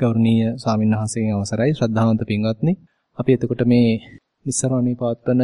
ගෞරවනීය ස්වාමින්වහන්සේගේ අවසරයි ශ්‍රද්ධාවන්ත පින්වත්නි. අපි එතකොට මේ නිස්සරණී පවත්වන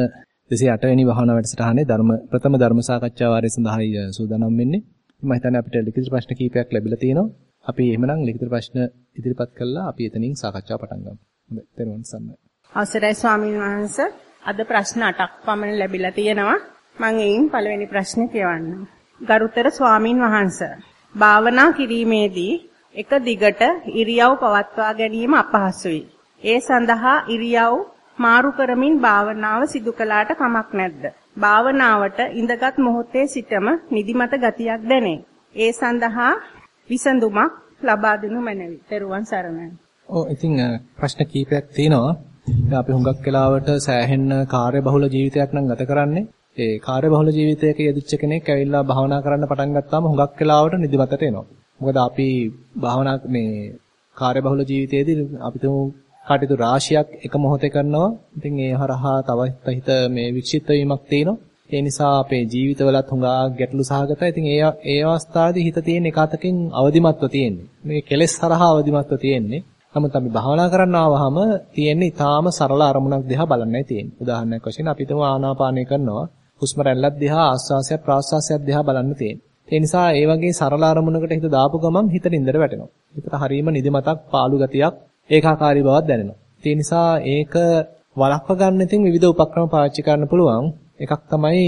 208 වෙනි වහන වැඩසටහනේ ධර්ම ප්‍රථම ධර්ම සාකච්ඡා වාරය සඳහායි සූදානම් වෙන්නේ. මම හිතන්නේ අපිට ලිඛිත ප්‍රශ්න කීපයක් ලැබිලා තියෙනවා. අපි එහෙමනම් ලිඛිත ප්‍රශ්න ඉදිරිපත් කළා අපි එතනින් සාකච්ඡාව පටන් ගමු. හොඳයි. ත්වන් සම්මයි. අවසරයි ස්වාමීන් වහන්සේ. අද ප්‍රශ්න 8ක් පමණ ලැබිලා තියෙනවා. මම එයින් පළවෙනි ප්‍රශ්නේ කියවන්නම්. ගරුතර ස්වාමින් වහන්සේ භාවනා කිරීමේදී එක දිගට ඉරියව් පවත්වා ගැනීම අපහසුයි. ඒ සඳහා ඉරියව් මාරු කරමින් භාවනාව සිදු කළාට කමක් නැද්ද? භාවනාවට ඉඳගත් මොහොතේ සිටම නිදිමත ගතියක් දැනේ. ඒ සඳහා විසඳුමක් ලබා දෙනු මැනවි. ත්වන් සරණයි. ඔව් ඉතින් ප්‍රශ්න කීපයක් තියෙනවා. අපි හුඟක් වෙලාවට සෑහෙන්න කාර්යබහුල ජීවිතයක් නම් ගත කරන්නේ. ඒ කාර්යබහුල ජීවිතයක යෙදිච්ච කෙනෙක් ඇවිල්ලා භාවනා කරන්න පටන් ගත්තාම හුඟක් වෙලාවට නිදිමතට එනවා. මොකද අපි භාවනා මේ කාර්යබහුල ජීවිතයේදී අපි තුමු කටයුතු රාශියක් එක මොහොතේ කරනවා. ඉතින් ඒ හරහා තව හිත මේ වික්ෂිප්ත වීමක් තියෙනවා. ඒ නිසා අපේ ජීවිතවලත් හුඟා ගැටලු සහගතයි. ඉතින් ඒ ඒ අවස්ථාවේදී හිත තියෙන එක අතකින් අවදිමත්ව තියෙන්නේ. මේ කෙලෙස් හරහා අවදිමත්ව තියෙන්නේ. නමුත් අපි භාවනා කරන්න ආවහම තියෙන්නේ ඊටාම සරල අරමුණක් දිහා බලන්නයි තියෙන්නේ. උදාහරණයක් වශයෙන් අපි තුමු ආනාපානය කරනවා. හුස්ම රැල්ලක් දිහා ආස්වාසය ප්‍රාස්වාසයක් දිහා බලන්න තියෙන්නේ. ඒ නිසා ඒ වගේ සරල අරමුණකට හිත දාපු ගමන් හිත නින්දට වැටෙනවා. හිතට හරීම නිදිමතක් පාළු ගතියක් ඒකාකාරී බවක් දැනෙනවා. ඒ නිසා ඒක වළක්ව ගන්න ඉතින් විවිධ උපක්‍රම පාවිච්චි කරන්න පුළුවන්. එකක් තමයි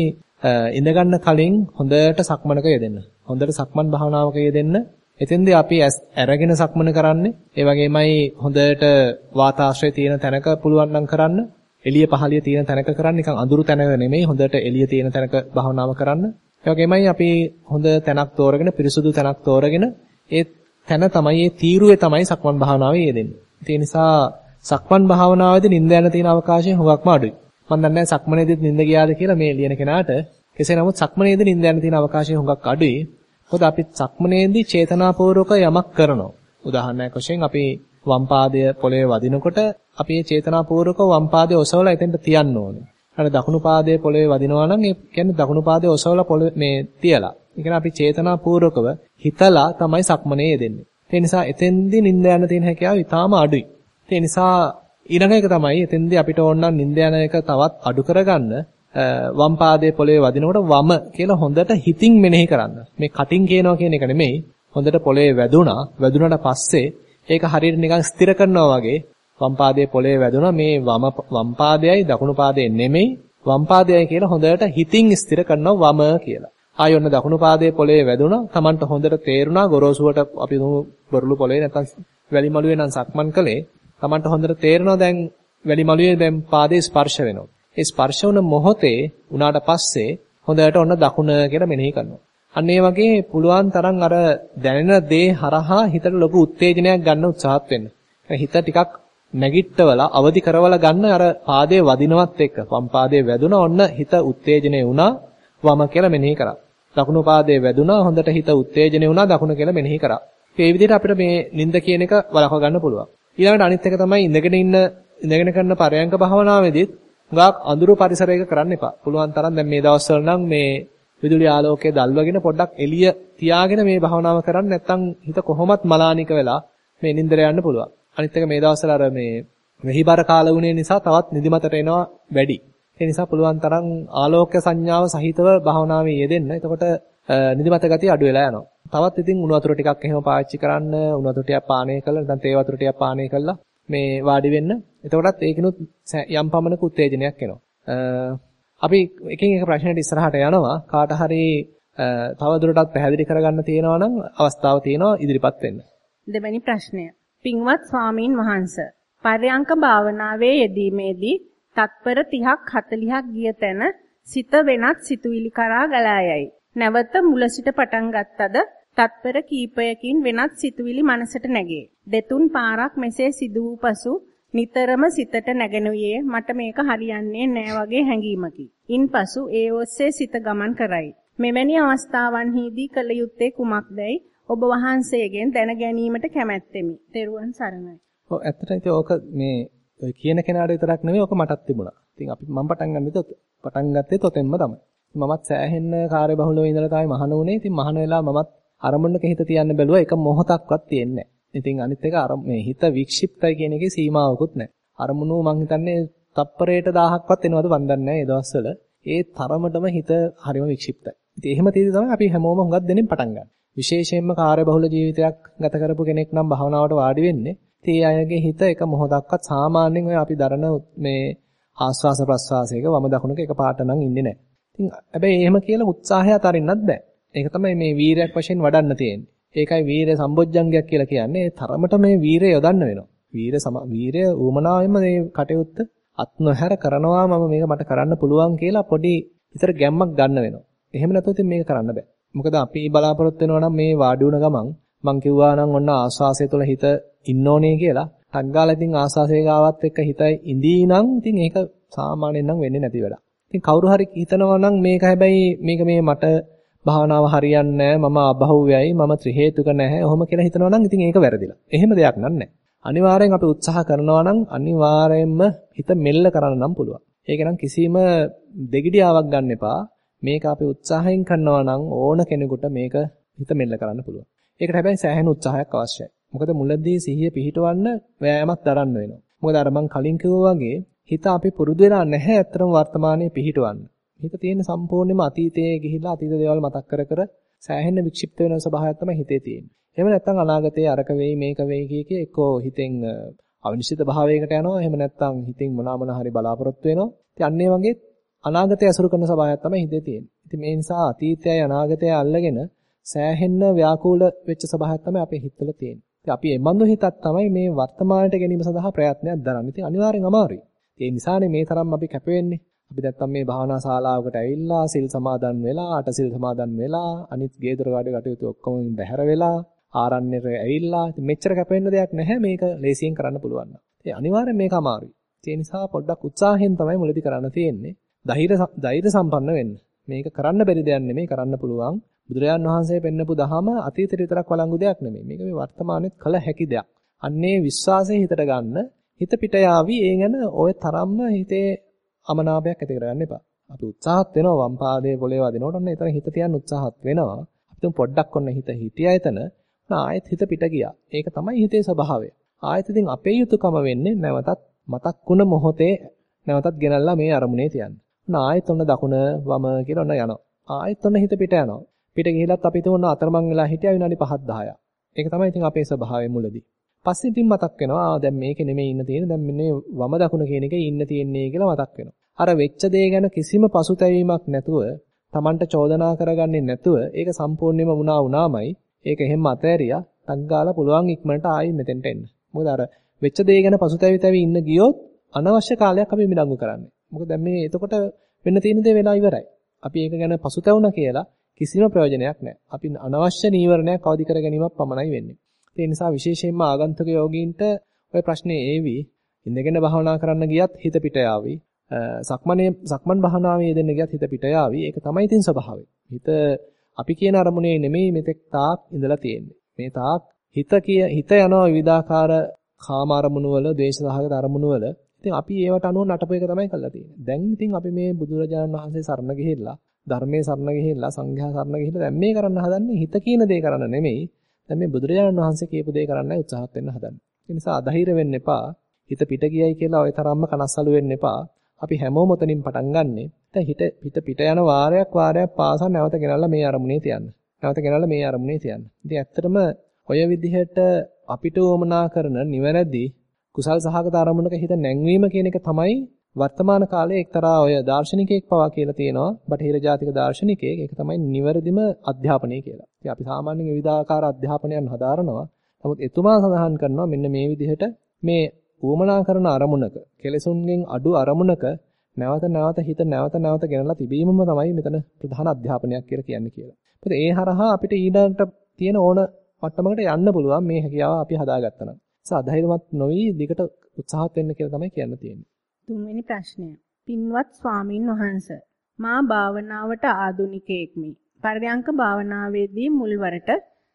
ඉඳ ගන්න කලින් හොඳට සක්මනක යෙදෙන්න. හොඳට සක්මන් භාවනාවක යෙදෙන්න. එතෙන්දී අපි අරගෙන සක්මන කරන්නේ. ඒ වගේමයි හොඳට වාතාශ්‍රය තියෙන තැනක පුළුවන් නම් කරන්න. එළිය පහළිය තියෙන තැනක කරන්න. නිකන් අඳුරු තැනක නෙමෙයි හොඳට එළිය තියෙන තැනක භාවනාව කරන්න. ඒ වගේමයි අපි හොඳ තැනක් තෝරගෙන පිරිසුදු තැනක් තෝරගෙන ඒ තැන තමයි ඒ තීරුවේ තමයි සක්මන් භාවනාවේ යෙදෙන්නේ. ඒ නිසා සක්මන් භාවනාවේදී නිින්ද යන තියෙන අවකාශය හුඟක්ම අඩුයි. මම දන්නේ නැහැ සක්මනේදීත් නිින්ද ගියාද කියලා මේ ලියන කෙනාට. කෙසේ නමුත් සක්මනේදී නිින්ද යන තියෙන අවකාශය හුඟක් අඩුයි. මොකද අපි සක්මනේදී චේතනාපූර්වක යමක් කරනවා. උදාහරණයක් වශයෙන් අපි වම් පාදය පොළවේ වදිනකොට අපි මේ චේතනාපූර්වක වම් පාදය ඔසවලා එතෙන්ට තියන්න ඕනේ. අර දකුණු පාදයේ පොළවේ වදිනවා නම් ඒ කියන්නේ දකුණු පාදයේ ඔසවලා පොළවේ මේ තියලා. ඒ කියන්නේ අපි චේතනාපූර්වකව හිතලා තමයි සක්මනේ යෙදෙන්නේ. ඒ නිසා එතෙන්දී නිින්ද යන තියෙන හැකියාව ඊටාම අඩුයි. ඒ නිසා ඊළඟ එක තමයි එතෙන්දී අපිට ඕන නම් නිින්ද යන එක තවත් අඩු කරගන්න වම් පාදයේ පොළවේ වදිනකොට වම කියලා හොඳට හිතින් මෙනෙහි කරන්න. මේ කටින් කියනවා කියන එක නෙමෙයි. හොඳට පොළවේ වැදුනා. වැදුනට පස්සේ ඒක හරියට නිකන් ස්ථිර කරනවා වගේ වම් පාදයේ පොළවේ වැදුනා මේ වම වම් පාදයයි දකුණු පාදයේ නෙමෙයි වම් පාදයයි කියලා හොඳට හිතින් ස්ථිර කරනවා වම කියලා. ආයෙ ඔන්න දකුණු පාදයේ පොළවේ වැදුනා. Tamanට හොඳට තේරුණා ගොරෝසුවට අපි බොරළු පොළවේ නැත්නම් වැලි මළුවේ නම් සක්මන් කළේ. Tamanට හොඳට තේරෙනවා දැන් වැලි මළුවේ දැන් පාදේ ස්පර්ශ වෙනවා. ඒ ස්පර්ශ වුණ මොහොතේ උනාට පස්සේ හොඳට ඔන්න දකුණ කියලා මෙනෙහි කරනවා. අන්න ඒ වගේ පුළුවන් තරම් අර දැනෙන දේ හරහා හිතට ලොකු උත්තේජනයක් ගන්න උත්සාහත් වෙන්න. හිත ටිකක් නැගිට්ටවලා අවදි කරවලා ගන්න අර පාදයේ වදිනවත් එක්ක වම් පාදයේ වැදුනා ඔන්න හිත උත්තේජනේ වුණා වම කියලා මෙනෙහි කරා. දකුණු පාදයේ වැදුනා හොඳට හිත උත්තේජනේ වුණා දකුණ කියලා මෙනෙහි කරා. ඒ විදිහට අපිට මේ නිින්ද කියන එක වළක්ව ගන්න පුළුවන්. ඊළඟට අනිත් එක තමයි ඉඳගෙන ඉන්න ඉඳගෙන කරන පරයන්ක භාවනාවේදීත් හුඟක් අඳුරු පරිසරයක කරන්න එපා. පුළුවන් තරම් දැන් මේ දවස්වල නම් මේ විදුලි ආලෝකය දල්වගෙන පොඩ්ඩක් එළිය තියාගෙන මේ භාවනාව කරන්න නැත්නම් හිත කොහොමත් මලානික වෙලා මේ නින්දර යන්න පුළුවන්. අනිත් එක මේ දවස්වල අර මේ වෙහිබර කාල වුණේ නිසා තවත් නිදිමතට එනවා වැඩි. ඒ නිසා පුළුවන් තරම් ආලෝක සංඥාව සහිතව භාවනාවේ යෙදෙන්න. එතකොට නිදිමත ගතිය අඩු වෙලා යනවා. තවත් ඉතින් උණු වතුර ටිකක් එහෙම පාවිච්චි කරන්න උණු වතුර ටිකක් පානය කරලා නැත්නම් තේ වතුර ටිකක් පානය කරලා මේ වාඩි වෙන්න. එතකොටත් ඒකිනුත් යම් පමණක උත්තේජනයක් එනවා. අපි එකින් එක ප්‍රශ්නයට ඉස්සරහට යනවා. කාට හරි තව දුරටත් පැහැදිලි කරගන්න තියෙනවා නම් අවස්ථාව තියෙනවා ඉදිරිපත් වෙන්න. දෙවැනි ප්‍රශ්නය. පින්වත් ස්වාමීන් වහන්ස පර්යංක භාවනාවේ යෙදීමේදී තත්පර 30ක් 40ක් ගිය තැන සිත වෙනත් සිතුවිලි කරා ගලා යයි. නැවත මුල සිට පටන් ගත්තද තත්පර කීපයකින් වෙනත් සිතුවිලි මනසට නැගේ. දෙතුන් පාරක් මෙසේ සිදු වූ පසු නිතරම සිතට නැගෙනුයේ මට මේක හරියන්නේ නෑ වගේ හැඟීමකි. ඉන්පසු ඒ ඔස්සේ සිත ගමන් කරයි. මෙවැනි අවස්ථාවන්හිදී කළ යුත්තේ කුමක්දයි ඔබ වහන්සේගෙන් දැන ගැනීමට කැමැත්තෙමි. ත්වන් සරණයි. ඔව් ඇත්තට ඉතින් ඕක මේ ඔය කියන කෙනාට විතරක් නෙවෙයි ඕක මටත් තිබුණා. ඉතින් අපි මම පටන් ගන්නෙත් පටන් ගත්තේ තොතෙන්ම තමයි. මමත් සෑහෙන්න කාර්යබහුලව ඉඳලා තමයි මහණ වුණේ. ඉතින් මහණ වෙලා මමත් අරමුණක හිත තියන්න බැලුවා එක මොහොතක්වත් තියෙන්නේ ඉතින් අනිත් එක අර මේ හිත වික්ෂිප්තයි කියන එකේ සීමාවකුත් නැහැ. අරමුණු මං හිතන්නේ තප්පරයට 1000ක්වත් එනවද මන් දන්නේ නැහැ ඒ දවස්වල. ඒ තරමටම හිත හරිම වික්ෂිප්තයි. ඉතින් එහෙම තියෙදි තමයි අපි හැමෝම හුඟක් දෙනින් පටන් ගන්න. විශේෂයෙන්ම කාර්යබහුල ජීවිතයක් ගත කරපු කෙනෙක් නම් භාවනාවට වාඩි වෙන්නේ. ඉතින් ඒ අයගේ හිත එක මොහොතක්වත් සාමාන්‍යයෙන් ඔය අපි දරන මේ ආස්වාස ප්‍රස්වාසයක වම දකුණක එක පාට නම් ඉන්නේ නැහැ. ඉතින් හැබැයි එහෙම කියලා උත්සාහය අතරින්නත් බෑ. ඒක තමයි මේ වීරයක් වශයෙන් වඩන්න තියෙන්නේ. ඒකයි වීරය සම්බොජ්ජංගයක් කියලා කියන්නේ. තරමට මේ වීරය යොදන්න වෙනවා. වීර සම වීරය ඌමනාවෙන්ම මේ කටයුත්ත අත් නොහැර කරනවා මම මේක මට කරන්න පුළුවන් කියලා පොඩි විතර ගැම්මක් ගන්න වෙනවා. එහෙම නැත්නම් ඉතින් මේක කරන්න බෑ. මොකද අපි බලාපොරොත්තු වෙනවා නම් මේ වාඩි වුණ ගමන් මං කිව්වා නම් ඔන්න ආස්වාසය තුළ හිත ඉන්න ඕනේ කියලා. ටග්ගාලා ඉතින් ආස්වාසය ගාවත් එක්ක හිතයි ඉඳී නම් ඉතින් ඒක සාමාන්‍යයෙන් නම් වෙන්නේ නැති වැඩක්. ඉතින් කවුරු හරි හිතනවා නම් මේක හැබැයි මේක මේ මට භාවනාව හරියන්නේ මම අභෞව්‍යයි මම ත්‍රි හේතුක නැහැ. ඔහොම කියලා හිතනවා නම් ඉතින් ඒක වැරදිලා. එහෙම දෙයක් නන්නේ. අනිවාර්යෙන් අපි උත්සාහ කරනවා නම් අනිවාර්යෙන්ම හිත මෙල්ල කරන්න නම් පුළුවන්. ඒක නම් කිසිම දෙගිඩියාවක් ගන්න එපා. මේක අපි උත්සාහයෙන් කරනවා නම් ඕන කෙනෙකුට මේක හිත මෙල්ල කරන්න පුළුවන්. ඒකට හැබැයි සෑහෙන උත්සාහයක් අවශ්‍යයි. මොකද මුලදී සිහිය පිහිටවන්න වෑයමක් දරන්න වෙනවා. මොකද අර මං කලින් කිව්වා වගේ හිත අපි පුරුදු වෙලා නැහැ අත්‍තරම වර්තමානයේ පිහිටවන්න. හිත තියෙන සම්පූර්ණයෙන්ම අතීතයේ ගිහිලා අතීත දේවල් මතක් කර කර සෑහෙන වික්ෂිප්ත වෙන ස්වභාවයක් තමයි හිතේ තියෙන්නේ. එහෙම නැත්නම් අනාගතයේ අරක වෙයි මේක වෙයි කිය කිය එක්කෝ හිතෙන් අවිනිශ්චිත භාවයකට යනවා. එහෙම නැත්නම් හිතින් මොනවා මොනවා හරි බලාපොරොත්තු වෙනවා. ඉතින් අන්න ඒ වගේ අනාගතය අසුරු කරන ස්වභාවයක් තමයි හිතේ තියෙන්නේ. ඉතින් මේ නිසා අතීතයයි අනාගතයයි අල්ලගෙන සෑහෙන්න ව්‍යාකූල වෙච්ච ස්වභාවයක් තමයි අපේ හිතවල තියෙන්නේ. ඉතින් අපි එමන්දු හිතක් තමයි මේ වර්තමානයට ගැනීම සඳහා ප්‍රයත්නයක් දරන්නේ. ඉතින් අනිවාර්යෙන් අමාරුයි. ඒ නිසානේ මේ තරම් අපි කැප වෙන්නේ. අපි නැත්තම් මේ භාවනා ශාලාවකට ඇවිල්ලා සිල් සමාදන් වෙලා, අට සිල් සමාදන් වෙලා, අනිත් ගේදොර වැඩ කටයුතු ඔක්කොම බැහැර වෙලා, ආරණ්‍යෙට ඇවිල්ලා ඉතින් මෙච්චර කැප වෙන්න දෙයක් නැහැ මේක ලේසියෙන් කරන්න පුළුවන් නම්. ඒ අනිවාර්යෙන් මේක අමාරුයි. ඒ නිසා පොඩ්ඩක් උත්සාහයෙන් තමයි මුලදී කරන්න තියෙන්නේ. ධෛර්ය ධෛර්ය සම්පන්න වෙන්න. මේක කරන්න බැරි දෙයක් නෙමෙයි කරන්න පුළුවන්. බුදුරජාන් වහන්සේ පෙන්නපු දහම අතීතයට විතරක් වළංගු දෙයක් නෙමෙයි. මේක මේ වර්තමානයේත් කළ හැකි දෙයක්. අන්නේ විශ්වාසය හිතට ගන්න හිත පිට යාවි ඒ ගැන ඔය තරම්ම හිතේ අමනාපයක් ඇති කරගන්න එපා. අපි උත්සාහත් වෙනවා වම් පාදයේ පොළේ වදිනකොට ඔන්න එතන හිත තියන්න උත්සාහත් වෙනවා. අපි පොඩ්ඩක් ඔන්න හිත හිටියා එතන. ආයෙත් හිත පිට ගියා. ඒක තමයි හිතේ ස්වභාවය. ආයෙත් ඉතින් අපේ යුතුයකම වෙන්නේ නැවතත් මතක් වුණ මොහොතේ නැවතත් ගෙනල්ලා මේ අරමුණේ තියන්න. ඔන්න ආයෙත් ඔන්න දකුණ වම කියලා ඔන්න යනවා. ආයෙත් ඔන්න හිත පිට යනවා. පිට ගිහිලත් අපි තුන අතරමං වෙලා හිටියා විනාඩි 5ක් 10ක්. ඒක තමයි ඉතින් අපේ ස්වභාවය මුලදී. පස්සේ ඉතින් මතක් වෙනවා ආ දැන් මේකේ නෙමෙයි ඉන්න තියෙන්නේ දැන් මෙන්න වම දකුණ කියන එකේ ඉන්න තියෙන්නේ කියලා මතක් වෙනවා. අර වෙච්ච දේ ගැන කිසිම පසුතැවීමක් නැතුව Tamanට චෝදනා කරගන්නේ නැතුව ඒක සම්පූර්ණයෙන්ම වුණා වුණාමයි ඒක එහෙම අතෑරියා ටක් ගාලා පුළුවන් ඉක්මනට ආයි මෙතෙන්ට එන්න. මොකද අර වෙච්ච දේ ගැන පසුතැවි තැවි ඉන්න ගියොත් අනවශ්‍ය කාලයක් අපි මිඩංගු කරන්නේ. මොකද දැන් මේ එතකොට වෙන්න තියෙන දේ වෙලා ඉවරයි. අපි ඒක ගැන පසුතැවුණා කියලා කිසිම ප්‍රයෝජනයක් නැහැ. අපි අනවශ්‍ය නීවරණයක් අවදි කර ගැනීමක් පමණයි වෙන්නේ. ඒ නිසා විශේෂයෙන්ම ආගන්තුක යෝගීන්ට ওই ප්‍රශ්නේ ඒවි. ඉඳගෙන භාවනා කරන්න ගියත් හිත පිට යාවි. සක්මනේ සක්මන් භාවනාවේ යෙදෙන්න ගියත් හිත පිට යාවි. ඒක තමයි තින් ස්වභාවය. හිත අපි කියන අරමුණේ නෙමෙයි මෙතෙක් තාක් ඉඳලා තියෙන්නේ. මේ තාක් හිත කිය හිත යනවා විවිධාකාර කාම අරමුණු වල, ද්වේෂසහගත අරමුණු වල. ඉතින් අපි ඒවට අනුව නටපු එක තමයි කරලා තියෙන්නේ. දැන් ඉතින් අපි මේ බුදුරජාණන් වහන්සේ සරණ ගිහිල්ලා, ධර්මයේ සරණ ගිහිල්ලා, සංඝයා සරණ ගිහිල්ලා දැන් මේ කරන්න හදන්නේ හිත කියන දේ කරන්න නෙමෙයි. දැන් මේ බුදුරජාණන් වහන්සේ කියපු දේ කරන්නයි උත්සාහත් වෙන්න හදන්නේ. ඒ නිසා අධෛර්ය වෙන්න එපා. හිත පිට ගියයි කියලා ඔය තරම්ම කනස්සලු වෙන්න එපා. අපි හැමෝම උතනින් පටන් ගන්නෙ. දැන් හිත පිට පිට යන වාරයක් වාරයක් පාසා නැවත ගෙනල්ලා මේ අරමුණේ තියන්න. නැවත ගෙනල්ලා මේ අරමුණේ තියන්න. ඉතින් ඇත්තටම ඔය විදිහට අපිට උවමනා කරන නිවැරදි කුසල් සහගත අරමුණක හිත නැංවීම කියන එක තමයි වර්තමාන කාලයේ එක්තරා ඔය දාර්ශනිකයෙක් පවා කියලා තියෙනවා බටහිර ජාතික දාර්ශනිකයෙක් ඒක තමයි නිවැරදිම අධ්‍යාපනය කියලා. ඉතින් අපි සාමාන්‍යයෙන් විවිධාකාර අධ්‍යාපනයන් හදාරනවා. නමුත් එතුමා සඳහන් කරනවා මෙන්න මේ විදිහට මේ ඌමනා කරන අරමුණක කෙලෙසුන්ගෙන් අඩු අරමුණක නැවත නැවත හිත නැවත නැවත ගෙනලා තිබීමම තමයි මෙතන ප්‍රධාන අධ්‍යාපනයක් කියලා කියන්නේ කියලා. මොකද ඒ හරහා අපිට ඊළඟට තියෙන ඕන මට්ටමකට යන්න පුළුවන් මේ හැකියාව අපි හදාගත්තා නම්. සාධෛර්යමත් නොවි දිගට උත්සාහත් වෙන්න කියලා තමයි කියන්න තියෙන්නේ. තුන්වෙනි ප්‍රශ්නය. පින්වත් ස්වාමින් වහන්සේ මා භාවනාවට ආදුනිකයෙක්මි. පරයන්ක භාවනාවේදී මුල්වරට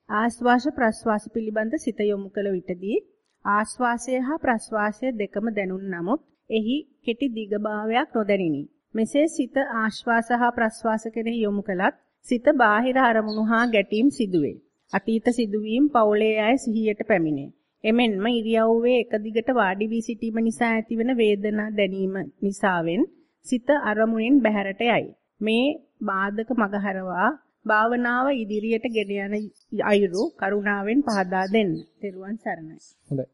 ආස්වාස ප්‍රස්වාස පිළිබඳ සිත යොමු කළ විටදී ආස්වාසය හා ප්‍රස්වාසය දෙකම දැනුන් නමුත් එහි කෙටි දිගභාවයක් නොදැනිනි. මෙසේ සිත ආශ්වාස හා ප්‍රස්වාස කෙරෙහි යොමු කළත් සිත බාහිර අරමුණු හා ගැටීම් සිදුවේ. අතීත සිදුවීම් පවුලේ අය සිහියට පැමිණේ. එමෙන්ම ඉරියව්වේ එක දිගට වාඩි වී සිටීම නිසා ඇතිවන වේදනා දැනීම නිසාවෙන් සිත අරමුණෙන් බැහැරට යයි. මේ බාධක මගහරවා භාවනාව ඉදිරියට ගෙන යන අයුරු කරුණාවෙන් පහදා දෙන්න. තෙරුවන් සරණයි. හොඳයි.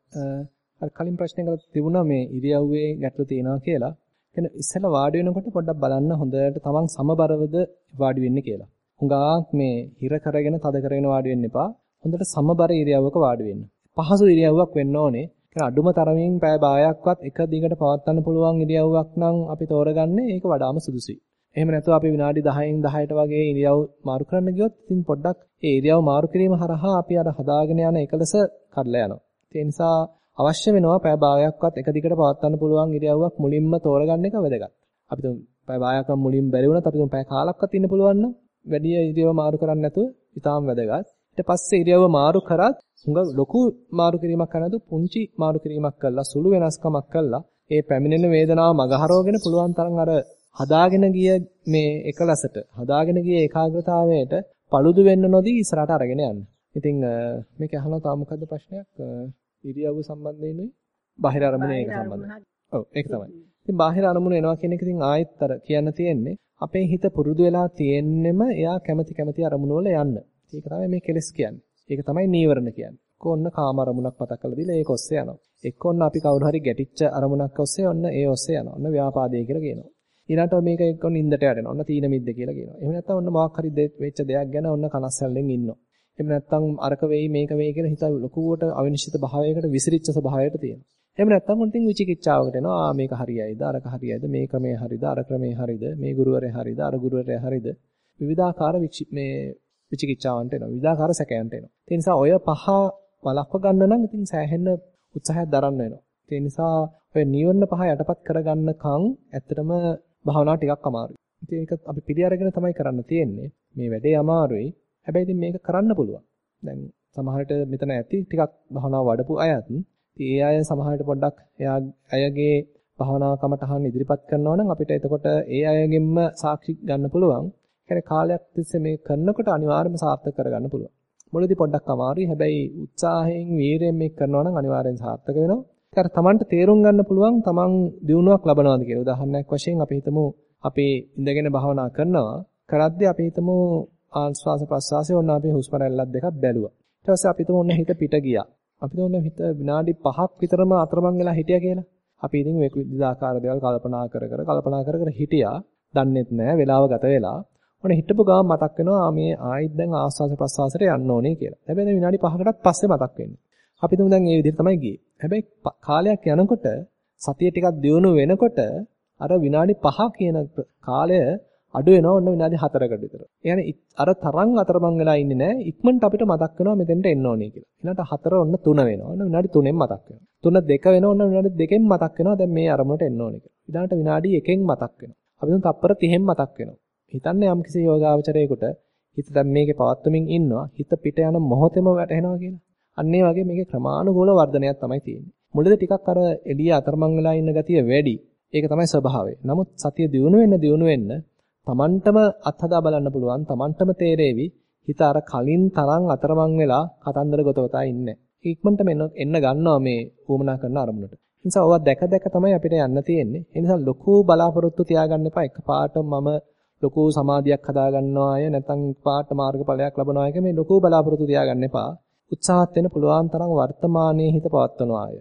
අර කලින් ප්‍රශ්නයකට තිබුණා මේ ඉරියව්වේ ගැටලු තියෙනවා කියලා. එන ඉස්සෙල්ලා වාඩි වෙනකොට පොඩ්ඩක් බලන්න හොඳට තමන් සමබරවද වාඩි වෙන්නේ කියලා. හුඟක් මේ හිර කරගෙන තද කරගෙන වාඩි වෙන්න එපා. හොඳට සමබර ඉරියව්වක වාඩි වෙන්න. පහසු ඉරියව්වක් වෙන්න ඕනේ. කියන අඩුම තරමින් පැය භාගයක්වත් එක දිගට පවත්වන්න පුළුවන් ඉරියව්වක් නම් අපි තෝරගන්නේ ඒක වඩාම සුදුසුයි. එහෙම නැත්නම් අපි විනාඩි 10න් 10ට වගේ ඉරියව් මාරු කරන්න ගියොත් ඉතින් පොඩ්ඩක් ඒ ඉරියව් මාරු කිරීම හරහා අපි අර හදාගෙන යන එකලස කඩලා යනවා. ඒ නිසා අවශ්‍ය වෙනවා පැය භාගයක්වත් එක දිගට පවත්වන්න පුළුවන් ඉරියව්වක් මුලින්ම තෝරගන්න එක වැදගත්. අපි තුන් පැය භාගයක් මුලින් බැරි වුණත් අපි තුන් පැය කාලක්වත් ඉන්න පුළුවන් නම් වැඩි ඉරියව් මාරු කරන්නේ නැතුව ඊටාම් වැදගත්. ඊට පස්සේ ඉරියව්ව මාරු කරත් හුඟ ලොකු මාරු කිරීමක් කරනතු පුංචි මාරු කිරීමක් කළා සුළු වෙනස්කමක් කළා ඒ පැමිණෙන වේදනාව මගහරවගෙන පුළුවන් තරම් අර හදාගෙන ගිය මේ එකලසට හදාගෙන ගිය ඒකාග්‍රතාවයට paludu වෙන්න නොදී ඉස්සරහට අරගෙන යන්න. ඉතින් මේක අහනවා තා මොකද්ද ප්‍රශ්නයක්? ඉරියව්ව සම්බන්ධයෙන්ුයි බාහිර අරමුණ ඒක සම්බන්ධයි. ඔව් ඒක තමයි. ඉතින් බාහිර අරමුණ එනවා කියන එක ඉතින් ආයෙත් අර කියන්න තියෙන්නේ අපේ හිත පුරුදු වෙලා තියෙන්නෙම එයා කැමති කැමති අරමුණ වල යන්න. ඒක තමයි මේ කෙලස් කියන්නේ. ඒක තමයි නීවරණ කියන්නේ. එක්ක ඔන්න කාම අරමුණක් මතක් කරලා දීලා ඒක ඔස්සේ යනවා. එක්ක ඔන්න අපි කවුරු හරි ගැටිච්ච අරමුණක් ඔස්සේ ඔන්න ඒ ඔස්සේ යනවා. ඔන්න ව්‍යාපාදේ කියලා කියනවා. ඊළඟට මේක එක්ක නින්දට වැටෙනවා. ඔන්න තීන මිද්ද කියලා කියනවා. එහෙම නැත්නම් ඔන්න මොකක් හරි වෙච්ච දෙයක් ගැන ඔන්න කනස්සල්ලෙන් ඉන්නවා. එහෙම නැත්නම් අරක වෙයි මේක වෙයි කියලා හිත ලොකුවට අවිනිශ්චිත භාවයකට විසිරිච්ච ස්වභාවයකට තියෙනවා. එහෙම නැත්නම් උන් තින් විචිකිච්ඡාවකට එනවා. ආ මේක හරියයිද? අරක හරියයිද? මේ ක්‍රමේ හරියද? අර ක්‍රමේ හරියද? මේ ගුරුවරයා හරියද? අර ගුරුවරයා හරියද? විවිධාකාර මේ විචිකිච්ඡාවන්ට එනවා. විවිධාකාර සැකයන්ට එනවා. ඒ නිසා ඔය පහ වළක්ව ගන්න නම් ඉතින් සෑහෙන්න උත්සාහයක් දරන්න වෙනවා. ඒ නිසා ඔය නිවර්ණ පහ යටපත් කරගන්නකම් ඇත්තටම භාවනාව ටිකක් අමාරුයි. ඉතින් ඒක අපි පිළි අරගෙන තමයි කරන්න තියෙන්නේ. මේ වැඩේ අමාරුයි. හැබැයි ඉතින් මේක කරන්න පුළුවන්. දැන් සමහරට මෙතන ඇති ටිකක් භාවනාව වඩපු අයත් ඉතින් ඒ අය සමහරට පොඩ්ඩක් එයා අයගේ භාවනා කමටහන් ඉදිරිපත් කරනවා නම් අපිට එතකොට ඒ අයගෙන්ම සාක්ෂි ගන්න පුළුවන්. කියන්නේ කාලයක් තිස්සේ මේ කරනකොට අනිවාර්යයෙන්ම සාර්ථක කරගන්න පුළුවන්. මුලදී පොඩ්ඩක් අමාරුයි. හැබැයි උත්සාහයෙන් වීරයෙන් මේක කරනවා නම් අනිවාර්යෙන් සාර්ථක වෙනවා. ඒකට තමන්ට තේරුම් ගන්න පුළුවන් තමන් දියුණුවක් ලබනවාද කියලා. උදාහරණයක් වශයෙන් අපි හිතමු අපි ඉඳගෙන භාවනා කරනවා. කරද්දී අපි හිතමු ආස්වාස ප්‍රස්වාසයේ ඔන්න අපි හුස්ම රැල්ලක් දෙකක් බැලුවා. ඊට පස්සේ අපි හිතමු ඔන්න හිත පිට ගියා. අපි හිතමු හිත විනාඩි 5ක් විතරම අතරමං වෙලා හිටියා කියලා. අපි ඉතින් මේ විවිධාකාර දේවල් කල්පනා කර කර කල්පනා කර කර හිටියා. දන්නේත් නැහැ වෙලාව ගත වෙලා. ඔන්න හිටපු ගාම මතක් වෙනවා මේ ආයිත් දැන් ආස්වාස ප්‍රස්වාසයට යන්න ඕනේ කියලා. හැබැයි දැන් විනාඩි 5කටත් පස්සේ මතක් වෙන්නේ. අපි තුමු දැන් මේ විදිහට තමයි ගියේ. හැබැයි කාලයක් යනකොට සතිය ටිකක් දියුණු වෙනකොට අර විනාඩි 5 කියන කාලය අඩු වෙනවා ඔන්න විනාඩි 4කට විතර. يعني අර තරම් අතරමං වෙලා ඉන්නේ නැහැ. ඉක්මනට අපිට මතක් වෙනවා මෙතෙන්ට එන්න ඕනේ කියලා. ඊළඟට 4 ඔන්න 3 වෙනවා. ඔන්න විනාඩි 3ෙන් මතක් වෙනවා. 3 2 වෙනවා ඔන්න විනාඩි 2කින් මතක් වෙනවා. දැන් මේ අරමුණට එන්න ඕනේ කියලා. ඊළඟට විනාඩි 1කින් මතක් වෙනවා. අපි තුන් තප්පර 30ෙන් මතක් වෙනවා. හිතන්නේ යම්කිසි යෝගාවචරයකට හිත දැන් මේකේ පවත්වමින් ඉන්නවා හිත පිට යන මොහොතේම වැටෙනවා කියලා. අන්න ඒ වගේ මේකේ ක්‍රමානුකූල වර්ධනයක් තමයි තියෙන්නේ. මුලදී ටිකක් අර එළිය අතරමං වෙලා ඉන්න ගතිය වැඩි. ඒක තමයි ස්වභාවය. නමුත් සතිය දියුණු වෙන්න දියුණු වෙන්න Tamanටම අත්හදා බලන්න පුළුවන්. Tamanටම තේරෙවි හිත අර කලින් තරම් අතරමං වෙලා කතන්දර ගොතවතා ඉන්නේ. ඉක්මනටම එන්න ගන්නවා මේ වුමනා කරන අරමුණට. නිසා ඔවා දැක දැක තමයි අපිට යන්න තියෙන්නේ. ඒ නිසා ලොකු බලාපොරොත්තු තියාගන්න එපා. එකපාරට මම ලොකු සමාධියක් හදාගන්නවා අය නැත්නම් පාට මාර්ගඵලයක් ලබනවා එක මේ ලොකු බලාපොරොත්තු තියාගන්න එපා. උත්සාහත් වෙන පුළුවන් තරම් වර්තමානයේ හිත පවත්වනවා අය.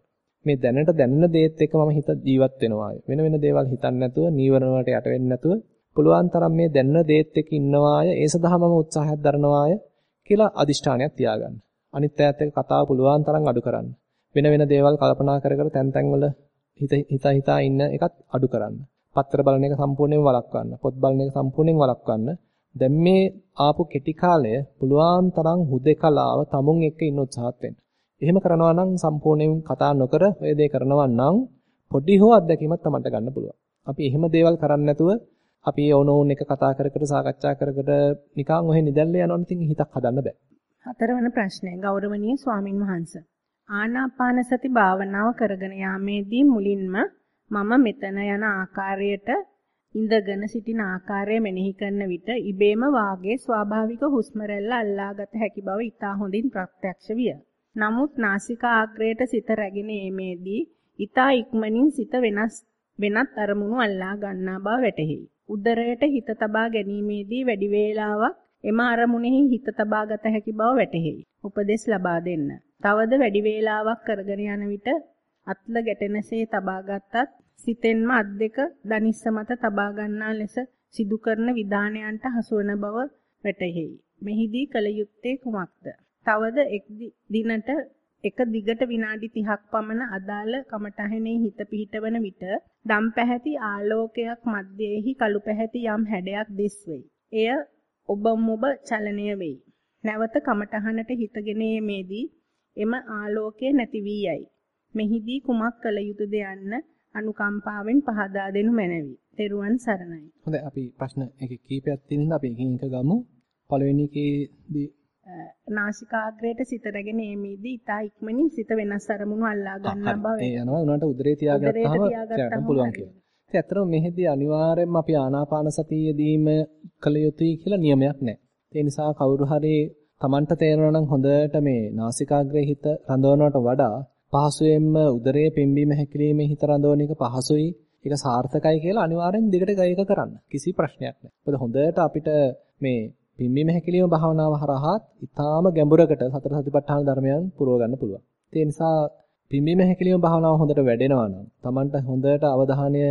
මේ දැනට දැනෙන දේත් එක්ක මම හිත ජීවත් වෙනවා අය. වෙන වෙන දේවල් හිතන්නේ නැතුව නීවරණ වලට යට වෙන්නේ නැතුව පුළුවන් තරම් මේ දැනෙන දේත් එක්ක ඉන්නවා අය. ඒ සඳහා මම උත්සාහයක් දරනවා අය කියලා අදිෂ්ඨානයක් තියාගන්න. අනිත් අයත් එක්ක කතාව පුළුවන් තරම් අඩු කරන්න. වෙන වෙන දේවල් කල්පනා කර කර තැන් තැන් වල හිත හිතා ඉන්න එකත් අඩු කරන්න. පත්‍ර බලන එක සම්පූර්ණයෙන් වළක්වන්න. පොත් බලන එක සම්පූර්ණයෙන් වළක්වන්න. දැන් මේ ආපු කෙටි කාලය පුළුවන් තරම් හුදේකලාව tamun එක්ක ඉන්න උත්සාහත් වෙන්න. එහෙම කරනවා නම් සම්පූර්ණයෙන් කතා නොකර ඔය දේ කරනවා නම් පොඩි හෝ අත්දැකීමක් තමන්ට ගන්න පුළුවන්. අපි එහෙම දේවල් කරන්නේ නැතුව අපි ඕනෝන් එක කතා කර කර සාකච්ඡා කර කර නිකන් ඔහෙ නිදැල්ල යනවනම් ඉතින් හිතක් හදන්න බෑ. හතරවන ප්‍රශ්නය ගෞරවනීය ස්වාමින් වහන්සේ. ආනාපාන සති භාවනාව කරගෙන යාමේදී මුලින්ම මම මෙතන යන ආකාරයට ඉඳගෙන සිටින ආකාරය මෙනෙහි කරන විට ඉබේම වාගේ ස්වාභාවික හුස්ම රැල්ල අල්ලාගත හැකි බව ඉතා හොඳින් ප්‍රත්‍යක්ෂ විය. නමුත් නාසිකා අග්‍රයට සිත රැගෙන ඒමේදී ඉතා ඉක්මනින් සිත වෙනස් වෙනත් අරමුණු අල්ලා ගන්නා බව වැටහි. උදරයට හිත තබා ගැනීමේදී වැඩි වේලාවක් එම අරමුණෙහි හිත තබාගත හැකි බව වැටහි. උපදෙස් ලබා දෙන්න. තවද වැඩි වේලාවක් කරගෙන යන විට අත්ල ගැටෙනසේ තබාගත්තත් සිතෙන්ම අත් දෙක දනිස්ස මත තබා ගන්නා ලෙස සිදු කරන විධානයන්ට හසුවන බව වැටහෙයි. මෙහිදී කල යුත්තේ කුමක්ද? තවද එක් දිනට එක දිගට විනාඩි 30ක් පමණ අදාළ කමටහනේ හිත පිහිටවන විට දම් පැහැති ආලෝකයක් මැදෙහි කළු පැහැති යම් හැඩයක් දිස්වෙයි. එය ඔබ මොබ චලනය වෙයි. නැවත කමටහනට හිතගෙන මේදී එම ආලෝකය නැති වී යයි. මෙහිදී කුමක් කළ යුතුද යන්න අනුකම්පාවෙන් පහදා දෙනු මැනවි. තෙරුවන් සරණයි. හොඳයි අපි ප්‍රශ්න එක කීපයක් තියෙනවා අපි එකින් එක ගමු. පළවෙනි එකේදී නාසිකාග්‍රයට සිත රැගෙන ඒමේදී ඉතා ඉක්මනින් සිත වෙනස් අරමුණු අල්ලා ගන්නා බව. ඒ යනවා උනාට උදරේ තියාගත්තාම තියාගන්න පුළුවන් කියලා. ඉතින් ඇත්තටම මෙහිදී අනිවාර්යයෙන්ම අපි ආනාපාන සතියදීම කළ යුතුයි කියලා නියමයක් නැහැ. ඒ නිසා කවුරු හරි Tamanට තේරෙනවා නම් හොඳට මේ නාසිකාග්‍රේ හිත රඳවනවට වඩා පහසුවෙන්ම උදරයේ පිම්බීම හැකිලීමේ හිත රඳවන එක පහසුයි. ඒක සාර්ථකයි කියලා අනිවාර්යෙන් දිගට ඒක කරන්න. කිසි ප්‍රශ්නයක් නැහැ. මොකද හොඳට අපිට මේ පිම්බීම හැකිලීම භාවනාව හරහාත් ඊටාම ගැඹුරකට සතර සතිපට්ඨාන ධර්මයන් පුරව ගන්න පුළුවන්. ඒ නිසා පිම්බීම හැකිලීම භාවනාව හොඳට වැඩෙනවා නම් Tamanට හොඳට අවධානය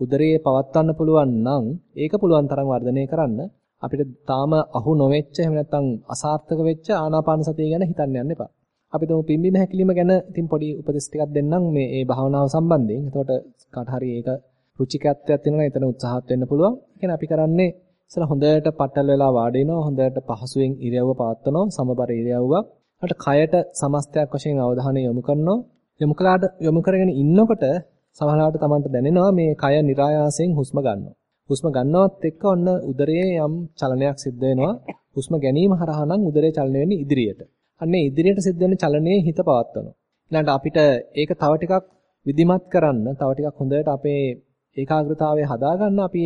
උදරයේ පවත්වන්න පුළුවන් නම් ඒක පුළුවන් තරම් වර්ධනය කරන්න අපිට තාම අහු නොවෙච්ච එහෙම නැත්නම් අසාර්ථක වෙච්ච ආනාපාන සතිය ගැන හිතන්න යන්න එපා. අපි තුමු පිම්බීම හැකිලිම ගැන ඉතින් පොඩි උපදෙස් ටිකක් දෙන්නම් මේ ඒ භාවනාව සම්බන්ධයෙන්. එතකොට කාට හරි ඒක රුචිකත්වයක් තියෙනවා එතන උත්සාහත් වෙන්න පුළුවන්. ඒ අපි කරන්නේ ඉතලා හොඳට පටල වෙලා වාඩි වෙනවා. හොඳට පහසුවෙන් ඉරියව්ව පවත්වනවා. සමබර ඉරියව්වක්. ඊට කයට සමස්තයක් වශයෙන් අවධානය යොමු කරනවා. යොමු කළාට යොමු කරගෙන ඉන්නකොට සමහරවිට Tamanට දැනෙනවා මේ කය નિરાයාසයෙන් හුස්ම ගන්නවා. හුස්ම ගන්නවත් එක්ක ඔන්න උදරයේ යම් චලනයක් සිද්ධ වෙනවා. හුස්ම ගැනීම හරහා නම් උදරයේ චලනය වෙන්නේ ඉදිරියට. අන්නේ ඉදිරියට සිද්ධ වෙන චලනයේ හිත පවත්වනවා. ඊළඟට අපිට ඒක තව ටිකක් විධිමත් කරන්න, තව ටිකක් හොඳට අපේ ඒකාග්‍රතාවය හදාගන්න අපි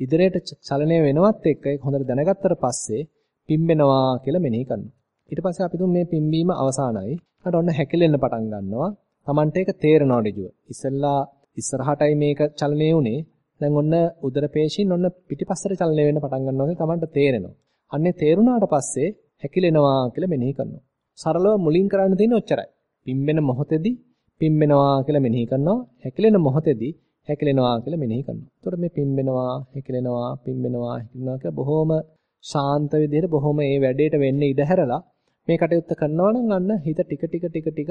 ඉදිරියට චලනය වෙනවත් එක්ක ඒක හොඳට දැනගත්තට පස්සේ පිම්බෙනවා කියලා මෙනෙහි කරනවා. ඊට පස්සේ අපි මේ පිම්බීම අවසానයි. ඊට ඔන්න හැකිලෙන්න පටන් ගන්නවා. Tamante ඒක තේරෙනවා ඍජුව. ඉස්සෙල්ලා ඉස්සරහටයි මේක චලනය වුනේ. දැන් ඔන්න උදර පේශීන් ඔන්න පිටිපස්සට චලනය වෙන්න පටන් ගන්නවා කියලා Tamanට තේරෙනවා. අන්නේ තේරුණාට පස්සේ හැකිලෙනවා කියලා මෙනෙහි කරනවා. සරලව මුලින් කරන්න තියෙන්නේ ඔච්චරයි. පිම්බෙන මොහොතේදී පිම්බෙනවා කියලා මෙනෙහි කරනවා. හැකිලෙන මොහොතේදී හැකිලෙනවා කියලා මෙනෙහි කරනවා. එතකොට මේ පිම්බෙනවා, හැකිලෙනවා, පිම්බෙනවා, හැකිලෙනවා කියලා බොහොම ශාන්ත විදිහට බොහොම මේ වැඩේට වෙන්නේ ඉඩ හැරලා මේ කටයුත්ත කරනවා නම් අන්න හිත ටික ටික ටික ටික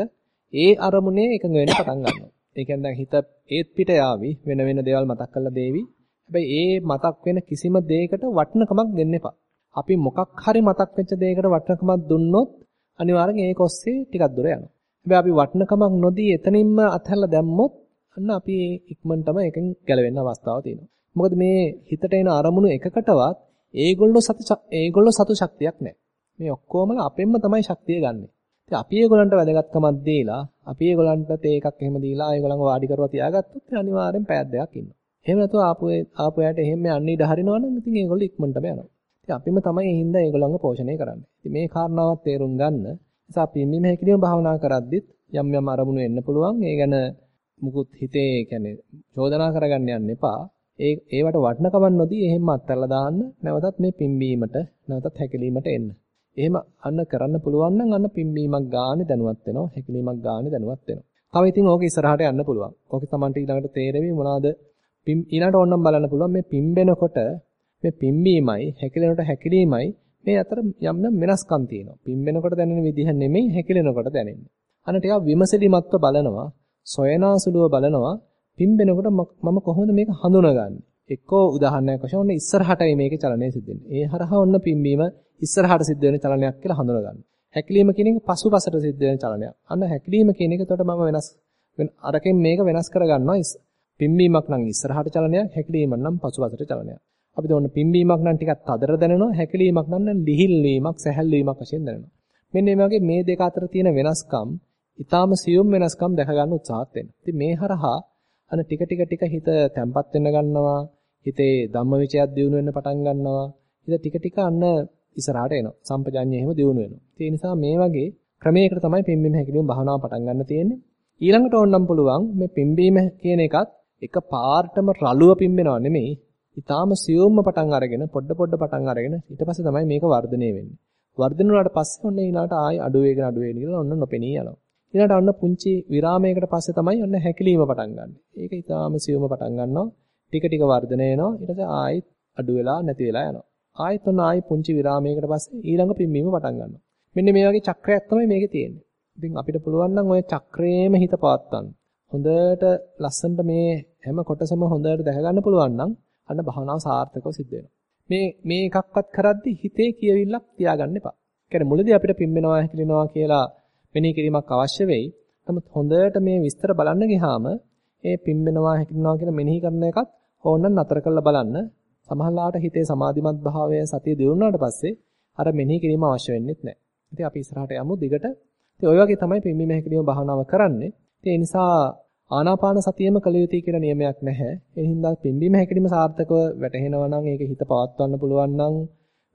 ඒ අරමුණේ එකඟ වෙන්න පටන් ගන්නවා. ඒ කියන්නේ දැන් හිත ඒත් පිට යාවි වෙන වෙන දේවල් මතක් කරලා දේවි. හැබැයි ඒ මතක් වෙන කිසිම දෙයකට වටිනකමක් දෙන්න එපා. අපි මොකක් හරි මතක් වෙච්ච දෙයකට වටිනකමක් දුන්නොත් අනිවාර්යෙන් ඒක ඔස්සේ ටිකක් දුර යනවා. හැබැයි අපි වටිනකමක් නොදී එතනින්ම අත්හැරලා දැම්මොත් අන්න අපි ඉක්මනටම එකෙන් ගැලවෙන්න අවස්ථාවක් තියෙනවා. මොකද මේ හිතට එන අරමුණු එකකටවත් ඒගොල්ලෝ සතු ඒගොල්ලෝ සතු ශක්තියක් නැහැ. මේ ඔක්කොමලා අපෙන්ම තමයි ශක්තිය ගන්නෙ. ඉතින් අපි ඒගොල්ලන්ට වැදගත්කමක් දීලා අපි ඒගොල්ලන්ට තේ එකක් එහෙම දීලා ඒගොල්ලන්ව වාඩි කරලා තියාගත්තොත් අනිවාර්යෙන් පැයක් දෙකක් ඉන්නවා. එහෙම නැතුව ආපු ආපු යට එහෙම යන්න ඉඩ හරිනවනම් ඉතින් ඒගොල්ලෝ ඉක්මනටම යනවා. ඉතින් අපිම තමයි ඒ හින්දා ඒගොල්ලන්ව පෝෂණය කරන්නේ. ඉතින් මේ කාරණාවත් තේරුම් ගන්න නිසා අපි මෙන්න හැකිලිම භාවනා කරද්දිත් යම් යම් අරමුණු එන්න පුළුවන්. ඒ ගැන මුකුත් හිතේ කියන්නේ චෝදනා කරගන්න යන්න එපා. ඒ ඒවට වටනකමක් නොදී එහෙම අත්හැරලා දාන්න නැවතත් මේ පිම්බීමට නැවතත් හැකිලීමට එන්න. එහෙම අන්න කරන්න පුළුවන් නම් අන්න පිම්බීමක් ගානේ දැනුවත් වෙනවා, හැකිලීමක් ගානේ දැනුවත් වෙනවා. තව ඉතින් ඕක ඉස්සරහට යන්න පුළුවන්. ඕකේ Tamanට ඊළඟට තේරෙවි මොනවාද ඊළඟට ඕනනම් බලන්න පුළුවන් මේ පිම්බෙනකොට මේ පිම්බීමයි හැකිලෙනකොට හැකිලීමයි මේ අතර යම් යම් වෙනස්කම් තියෙනවා. පිම්බෙනකොට දැනෙන විදිහ නෙමෙයි හැකිලෙනකොට දැනෙන්නේ. අන්න ටිකක් විමසලිමත්ව බලනවා, සොයනාසුලුව බලනවා පිම්බෙනකොට මම කොහොමද මේක හඳුනගන්නේ? එක්කෝ උදාහරණයක් වශයෙන් ඔන්න ඉස්සරහටයි මේකේ චලනය සිද්ධ වෙන්නේ. ඒ හරහා ඔන්න පිම්බීම ඉස්සරහට සිද්ධ වෙන චලනයක් කියලා හඳුනගන්න. හැකිලිම කියන එක පසුපසට සිද්ධ වෙන චලනයක්. අන්න හැකිලිම කියන එක එතකොට මම වෙනස් අරකින් මේක වෙනස් කරගන්නවා. පිම්බීමක් නම් ඉස්සරහට චලනයක්, හැකිලීමක් නම් පසුපසට චලනයක්. අපිට ඕන පිම්බීමක් නම් ටිකක් තදර දැනෙනවා, හැකිලීමක් නම් ලිහිල් වීමක්, සැහැල්ලු වීමක් වශයෙන් දැනෙනවා. මෙන්න මේ වගේ මේ දෙක අතර තියෙන වෙනස්කම්, ඊටාම සියුම් වෙනස්කම් දැක ගන්න උත්සාහත් වෙනවා. ඉතින් මේ හරහා අන ටික ටික ටික හිත තැම්පත් වෙන්න ගන්නවා. හිතේ ධම්මවිචයත් දියුණු වෙන්න පටන් ගන්නවා. හිත ටික ටික අන්න ඉස්සරහට එනවා. සම්පජාඤ්ඤය එහෙම දියුණු වෙනවා. ඒ නිසා මේ වගේ ක්‍රමයකට තමයි පිම්බීම හැකිලිම භාවනාව පටන් ගන්න තියෙන්නේ. ඊළඟට ඕනනම් පුළුවන් මේ පිම්බීම කියන එකත් එක පාර්ටම රළුව පිම්බෙනව නෙමෙයි. ඊටාම සියුම්ම පටන් අරගෙන පොඩ පොඩ පටන් අරගෙන ඊට පස්සේ තමයි මේක වර්ධනය වෙන්නේ. වර්ධනය වුණාට පස්සේ ඔන්න ඊළඟට ආයි අඩු වේගෙන අඩු වේගෙන කියලා ඔන්න නොපෙනී යනවා. ඊළඟට ඔන්න පුංචි විරාමයකට පස්සේ තමයි ඔන්න හැකිලිම පටන් ගන්න. ඒක ඊටාම සියුම්ම පටන් ගන්නවා. ටික ටික වර්ධනය වෙනවා. ඊට පස්සේ ආයිත් අඩු වෙලා නැති වෙලා යනවා. ආයෙත් ඔන්න ආයෙ පුංචි විරාමයකට පස්සේ ඊළඟ පිම්බීම පටන් ගන්නවා. මෙන්න මේ වගේ චක්‍රයක් තමයි මේකේ තියෙන්නේ. ඉතින් අපිට පුළුවන් නම් ওই චක්‍රේම හිත පවත්වන්න. හොඳට ලස්සනට මේ හැම කොටසම හොඳට දැක ගන්න පුළුවන් නම් අන්න භාවනාව සාර්ථකව සිද්ධ වෙනවා. මේ මේ එකක්වත් කරද්දි හිතේ කියවිල්ලක් තියාගන්න එපා. කියන්නේ මුලදී අපිට පිම්බෙනවා හැකිලෙනවා කියලා මෙනෙහි කිරීමක් අවශ්‍ය වෙයි. නමුත් හොඳට මේ විස්තර බලන්න ගියාම ඒ පිම්බෙනවා හැකිලෙනවා කියලා මෙනෙහි කරන එකත් ඕනනම් නතර කරලා බලන්න සමහරලාට හිතේ සමාධිමත් භාවය සතිය දියුණුවාට පස්සේ අර මෙනෙහි කිරීම අවශ්‍ය වෙන්නේ නැහැ. ඉතින් අපි ඉස්සරහට යමු දිගට. ඉතින් ওই වගේ තමයි පිම්බීම හැකිලිම භාවනාව කරන්නේ. ඉතින් ඒ නිසා ආනාපාන සතියෙම කළ යුතුයි කියලා නියමයක් නැහැ. ඒ හින්දා පිම්බීම හැකිලිම සාර්ථකව වැටහෙනවා නම් ඒක හිත පවත්වන්න පුළුවන් නම්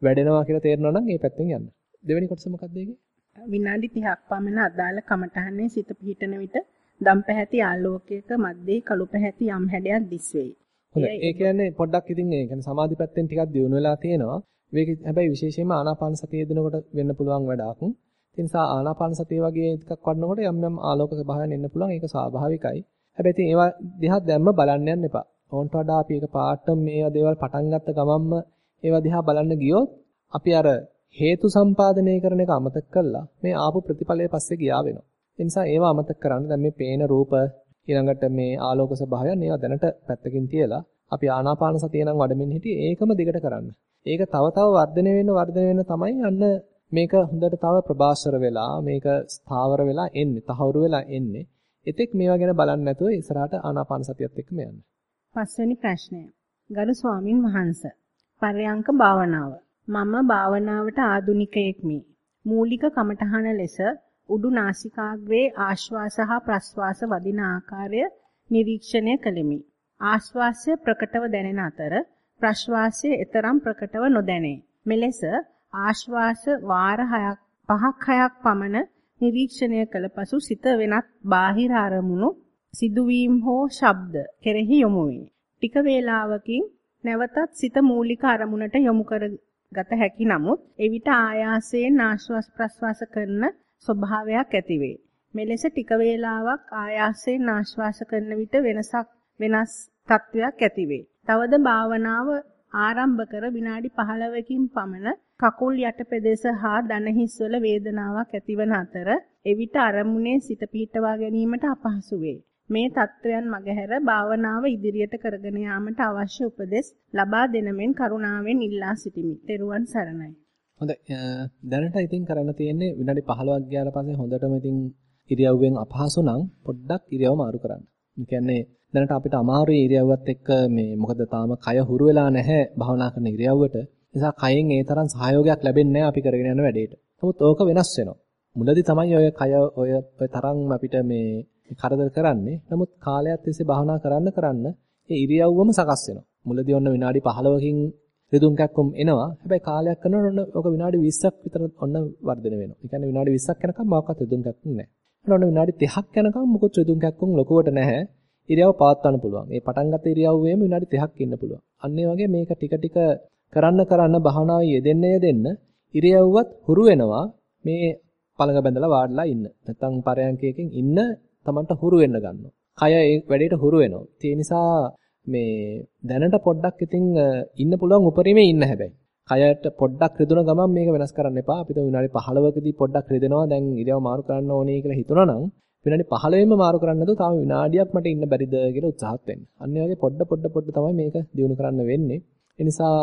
වැඩෙනවා කියලා තේරෙනවා නම් ඒ පැත්තෙන් යන්න. දෙවෙනි කොටස මොකක්ද ඒකේ? විනාඩි 30ක් පමණ අදාළ කමටහනේ සිත පිහිටන විට දම් පැහැති ආලෝකයක මැද්දේ කළු පැහැති යම් හැඩයක් දිස්වේ. හොඳයි. ඒ කියන්නේ පොඩ්ඩක් ඉතින් ඒ කියන්නේ සමාධි පැත්තෙන් ටිකක් දියුණු වෙලා තියෙනවා. මේක හැබැයි විශේෂයෙන්ම ආනාපාන සතිය දෙනකොට වෙන්න පුළුවන් වැඩක්. ඒ නිසා ආනාපාන සතිය වගේ ටිකක් වඩනකොට යම් යම් ආලෝක ස්වභාවයන් එන්න පුළුවන්. ඒක ස්වාභාවිකයි. හැබැයි ඉතින් ඒවා දිහා දැම්ම බලන්න යන්න එපා. ඕන්ට වඩා අපි ඒක පාටම මේවා දේවල් පටන් ගත්ත ගමන්ම ඒවා දිහා බලන්න ගියොත් අපි අර හේතු සම්පාදනය කරන එක අමතක කරලා මේ ආපු ප්‍රතිඵලයේ පස්සේ ගියා වෙනවා. ඒ නිසා ඒවා අමතක කරන්න දැන් මේ පේන රූප ඊළඟට මේ ආලෝක ස්වභාවයන් ඒවා දැනට පැත්තකින් තියලා අපි ආනාපාන සතිය නම් වඩමින් හිටියේ ඒකම දිගට කරන්න. ඒක තව තව වර්ධනය වෙන වර්ධනය වෙන තමයි අන්න මේක හොඳට තව ප්‍රබාස්වර වෙලා මේක ස්ථාවර වෙලා එන්නේ, තහවුරු වෙලා එන්නේ. එතෙක් මේවා ගැන බලන්නේ නැතුව ඉස්සරහට ආනාපාන සතියත් එක්කම යන්න. පස්වෙනි ප්‍රශ්නය. ගරු ස්වාමින් වහන්සේ. පර්යංක භාවනාව. මම භාවනාවට ආදුනිකයෙක්මි. මූලික කමඨහන ලෙස උඩු නාසිකාග්‍රේ ආශ්වාස හා ප්‍රශ්වාස වදින ආකාරය නිරීක්ෂණය කළෙමි. ආශ්වාසය ප්‍රකටව දැනෙන අතර ප්‍රශ්වාසය එතරම් ප්‍රකටව නොදැනේ. මෙලෙස ආශ්වාස වාර 6ක් 5ක් 6ක් පමණ නිරීක්ෂණය කළ පසු සිත වෙනත් බාහිර අරමුණු සිදුවීම් හෝ ශබ්ද කෙරෙහි යොමු වේ. ටික වේලාවකින් නැවතත් සිත මූලික අරමුණට යොමු කරගත හැකි නමුත් එවිට ආයාසයෙන් ආශ්වාස ප්‍රශ්වාස කරන ස්වභාවයක් ඇතිවේ. මෙලෙස ටික වේලාවක් ආයාසයෙන් ආශ්වාස කරන විට වෙනසක් වෙනස් තත්වයක් ඇතිවේ. තවද භාවනාව ආරම්භ කර විනාඩි 15කින් පමණ කකුල් යට පෙදෙස හා දන හිස්වල වේදනාවක් ඇතිවන අතර එවිට අරමුණේ සිත පිහිටවා ගැනීමට අපහසු වේ. මේ தත්වයන් මගහැර භාවනාව ඉදිරියට කරගෙන යාමට අවශ්‍ය උපදෙස් ලබා දෙනමෙන් කරුණාවෙන් ඉල්ලා සිටිමි. ත්වන් සරණයි. හොඳයි. දැනට ඉතින් කරන්න තියෙන්නේ විනාඩි 15ක් ගියාට පස්සේ හොඳටම ඉතින් ඉරියව්වෙන් අපහසු නම් පොඩ්ඩක් ඉරියව්ව මාරු කරන්න. ඒ කියන්නේ දැනට අපිට අමාරුයි ඉරියව්වත් එක්ක මේ මොකද තාම කය හුරු වෙලා නැහැ භවනා කරන ඉරියව්වට. නිසා කයෙන් ඒ තරම් සහයෝගයක් ලැබෙන්නේ නැහැ අපි කරගෙන යන වැඩේට. නමුත් ඕක වෙනස් වෙනවා. මුලදී තමයි ඔය කය ඔය ඔය තරම් අපිට මේ කරදර කරන්නේ. නමුත් කාලයක් තිස්සේ භවනා කරන්න කරන්න ඒ ඉරියව්වම සකස් වෙනවා. මුලදී ඔන්න විනාඩි 15කින් රිදුම් කැක්කුම් එනවා. හැබැයි කාලයක් කරනකොට ඔන්න ඔක විනාඩි 20ක් විතර ඔන්න වර්ධනය වෙනවා. ඒ කියන්නේ විනාඩි 20ක් යනකම් මොකක්වත් රිදුම් කැක්කුම් නැහැ. ඔන්න විනාඩි 30ක් යනකම් මොකොත් රිදුම් කැක්කුම් ලොකුවට නැහැ. ඉරියව් පවත්වන්න පුළුවන්. ඒ පටන් ගත්ත ඉරියව්වේම විනාඩි 30ක් ඉන්න පුළුවන්. අන්න ඒ වගේ මේක ටික ටික කරන්න කරන්න භාවනාවේ යෙදෙන්න යෙදෙන්න ඉරියව්වත් හුරු වෙනවා. මේ පළඟ බැඳලා වාඩිලා ඉන්න. නැත්තම් පරයන්කයකින් ඉන්න Tamanට හුරු වෙන්න ගන්නවා. කය ඒ වැඩේට හුරු වෙනවා. ඒ නිසා මේ දැනට පොඩ්ඩක් ඉතින් ඉන්න පුළුවන් උපරිමේ ඉන්න හැබැයි. කයට පොඩ්ඩක් රිදුන ගමන් මේක වෙනස් කරන්න එපා. අපිට විනාඩි 15කදී පොඩ්ඩක් රිදෙනවා. දැන් ඉරියව් මාරු කරන්න ඕනේ කියලා හිතුණා නම් විනාඩි 15ෙම මාරු කරන්න නැතුව තාම විනාඩියක් මට ඉන්න බැරිද කියලා උත්සාහත් වෙන්න. අන්න ඒ වගේ පොඩ පොඩ පොඩ තමයි මේක දියුණු කරන්න වෙන්නේ. ඒ නිසා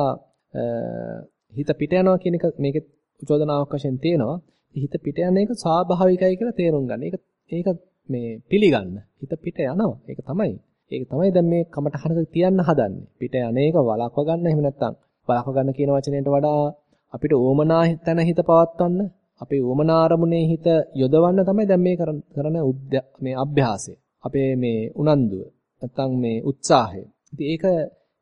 හිත පිට යනවා කියන එක මේකේ චෝදනාවක් වශයෙන් තියෙනවා. හිත පිට යන එක ස්වාභාවිකයි කියලා තේරුම් ගන්න. ඒක ඒක මේ පිළිගන්න. හිත පිට යනවා. ඒක තමයි. ඒක තමයි දැන් මේ කමටහනක තියන්න හදන්නේ. පිට යන එක වළක්ව ගන්න එහෙම නැත්නම් වළක්ව ගන්න කියන වචනයට වඩා අපිට ඕමනා තැන හිත පවත්වන්න අපේ උවමනා අරමුණේ හිත යොදවන්න තමයි දැන් මේ කරන මේ අභ්‍යාසය. අපේ මේ උනන්දුව නැත්තම් මේ උත්සාහය. ඉතින් ඒක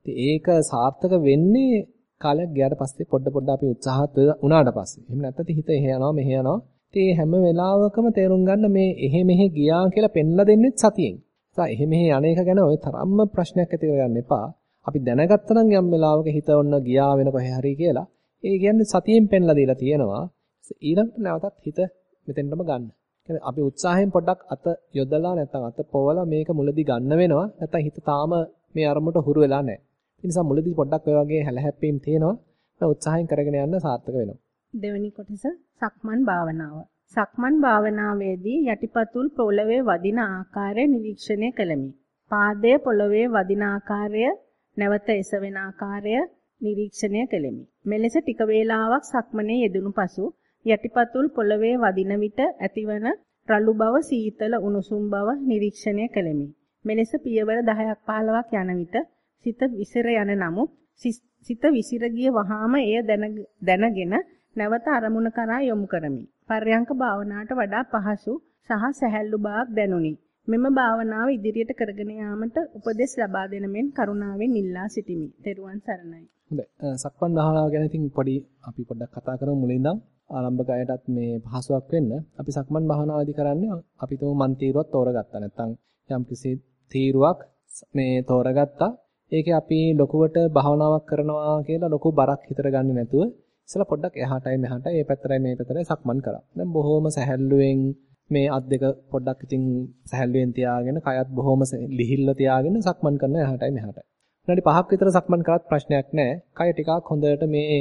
ඒක සාර්ථක වෙන්නේ කාලයක් ගියාට පස්සේ පොඩ පොඩ අපි උත්සාහත් වුණාට පස්සේ. එහෙම නැත්නම් හිත එහෙ යනවා මෙහෙ යනවා. ඉතින් හැම වෙලාවකම තේරුම් ගන්න මේ එහෙ මෙහෙ ගියා කියලා පෙන්ලා දෙන්නේ සතියෙන්. ඒ එහෙ මෙහෙ යන්නේක ගැන ඔය තරම්ම ප්‍රශ්නයක් ඇති කරගන්න එපා. අපි දැනගත්තා නම් යම් වෙලාවක හිත ඔන්න ගියා වෙන කොහේ හරි කියලා. ඒ කියන්නේ සතියෙන් පෙන්ලා දීලා තියෙනවා. ඊළඟට නැවතත් හිත මෙතෙන්ටම ගන්න. කියන්නේ අපි උත්සාහයෙන් පොඩ්ඩක් අත යොදලා නැත්නම් අත පොවලා මේක මුලදී ගන්න වෙනවා. නැත්නම් හිත තාම මේ අරමුණට හුරු වෙලා නැහැ. ඒ නිසා මුලදී පොඩ්ඩක් ඔය වගේ හැලහැප්පීම් තියෙනවා. ඒ උත්සාහයෙන් කරගෙන යන්න සාර්ථක වෙනවා. දෙවෙනි කොටස සක්මන් භාවනාව. සක්මන් භාවනාවේදී යටිපතුල් පොළවේ වදින ආකාරය නිරීක්ෂණය කළමි. පාදයේ පොළවේ වදින ආකාරය නැවත එසවෙන ආකාරය නිරීක්ෂණය කළෙමි. මෙලෙස ටික වේලාවක් සක්මනේ යෙදුණු පසු යටිපතුල් පොළවේ වදින විට ඇතිවන රළු බව සීතල උණුසුම් බව නිරීක්ෂණය කළෙමි. මෙලෙස පියවර 10ක් 15ක් යන විට සිත විසිර යන නමුත් සිත විසිර ගිය වහාම එය දැනගෙන නැවත අරමුණ කරා යොමු කරමි. පර්යංක භාවනාවට වඩා පහසු සහ සැහැල්ලු බවක් දැනුනි. මෙම භාවනාව ඉදිරියට කරගෙන යාමට උපදෙස් ලබා දෙන මෙන් කරුණාවෙන් ඉල්ලා සිටිමි. ත්වන් සරණයි. හොඳයි. සක්මන් භාවනාව ගැන ඉතින් පොඩි අපි පොඩ්ඩක් කතා කරමු මුලින් ඉඳන්. ආරම්භක අයටත් මේ පහසුවක් වෙන්න. අපි සක්මන් භාවනාවදී කරන්නේ අපි තුමු මන් තීරුවක් තෝරගත්තා. නැත්නම් යම් කිසි තීරුවක් මේ තෝරගත්තා. ඒකේ අපි ලොකුවට භාවනාවක් කරනවා කියලා ලොකු බරක් හිතට ගන්නේ නැතුව ඉස්සලා පොඩ්ඩක් එහාටයි මෙහාටයි මේ පැත්තටයි මේ පැත්තටයි සක්මන් කරා. දැන් බොහොම සැහැල්ලුවෙන් මේ අත් දෙක පොඩ්ඩක් ඉතින් සැහැල්ලුවෙන් තියාගෙන කයත් බොහොම ලිහිල්ල තියාගෙන සක්මන් කරන එහාටයි මෙහාටයි. විනාඩි 5ක් විතර සක්මන් කරත් ප්‍රශ්නයක් නැහැ. කය ටිකක් හොඳට මේ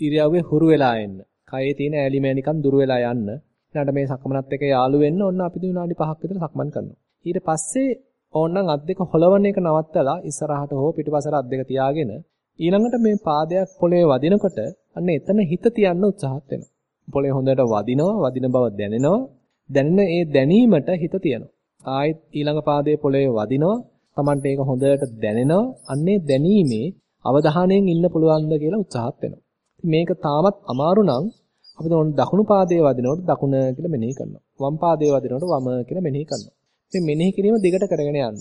ඉරියව්වේ හුරු වෙලා එන්න. කයේ තියෙන ඇලිමෑනිකම් දුර වෙලා යන්න. ඊළඟට මේ සක්මනත් එක්ක යාළු වෙන්න ඔන්න අපි විනාඩි 5ක් විතර සක්මන් කරනවා. ඊට පස්සේ ඕනනම් අත් දෙක හොලවන එක නවත්තලා ඉස්සරහට හෝ පිටිපසට අත් දෙක තියාගෙන ඊළඟට මේ පාදයක් පොළවේ වදිනකොට අන්න එතන හිත තියන්න උත්සාහත් වෙනවා. පොළවේ හොඳට වදිනවා, වදින බව දැනෙනවා. දැනෙන ඒ දැනීමට හිත තියනවා. ආයෙත් ඊළඟ පාදයේ පොළවේ වදිනවා. Tamante ඒක හොඳට දැනෙනවා. අන්නේ දැනීමේ අවධානයෙන් ඉන්න පුළුවන්ද කියලා උත්සාහත් වෙනවා. මේක තාමත් අමාරු නම් අපි දොන දකුණු පාදයේ වදිනකොට දකුණ කියලා මෙනෙහි කරනවා. වම් පාදයේ වදිනකොට වම කියලා මෙනෙහි කරනවා. මේ මෙනෙහි කිරීම දිගට කරගෙන යන්න.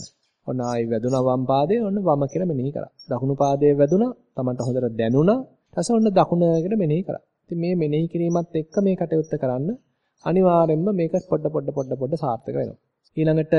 ඔන්න ආයි වැදුනා වම් පාදයේ ඔන්න වම කියලා මෙනෙහි කරා. දකුණු පාදයේ වැදුනා Tamanට හොඳට දැනුණා. ඊට ඔන්න දකුණ කියලා මෙනෙහි කරා. ඉතින් මේ මෙනෙහි කිරීමත් එක්ක මේ කටයුත්ත කරන්න අනිවාර්යෙන්ම මේක පොඩ පොඩ පොඩ පොඩ සාර්ථක වෙනවා. ඊළඟට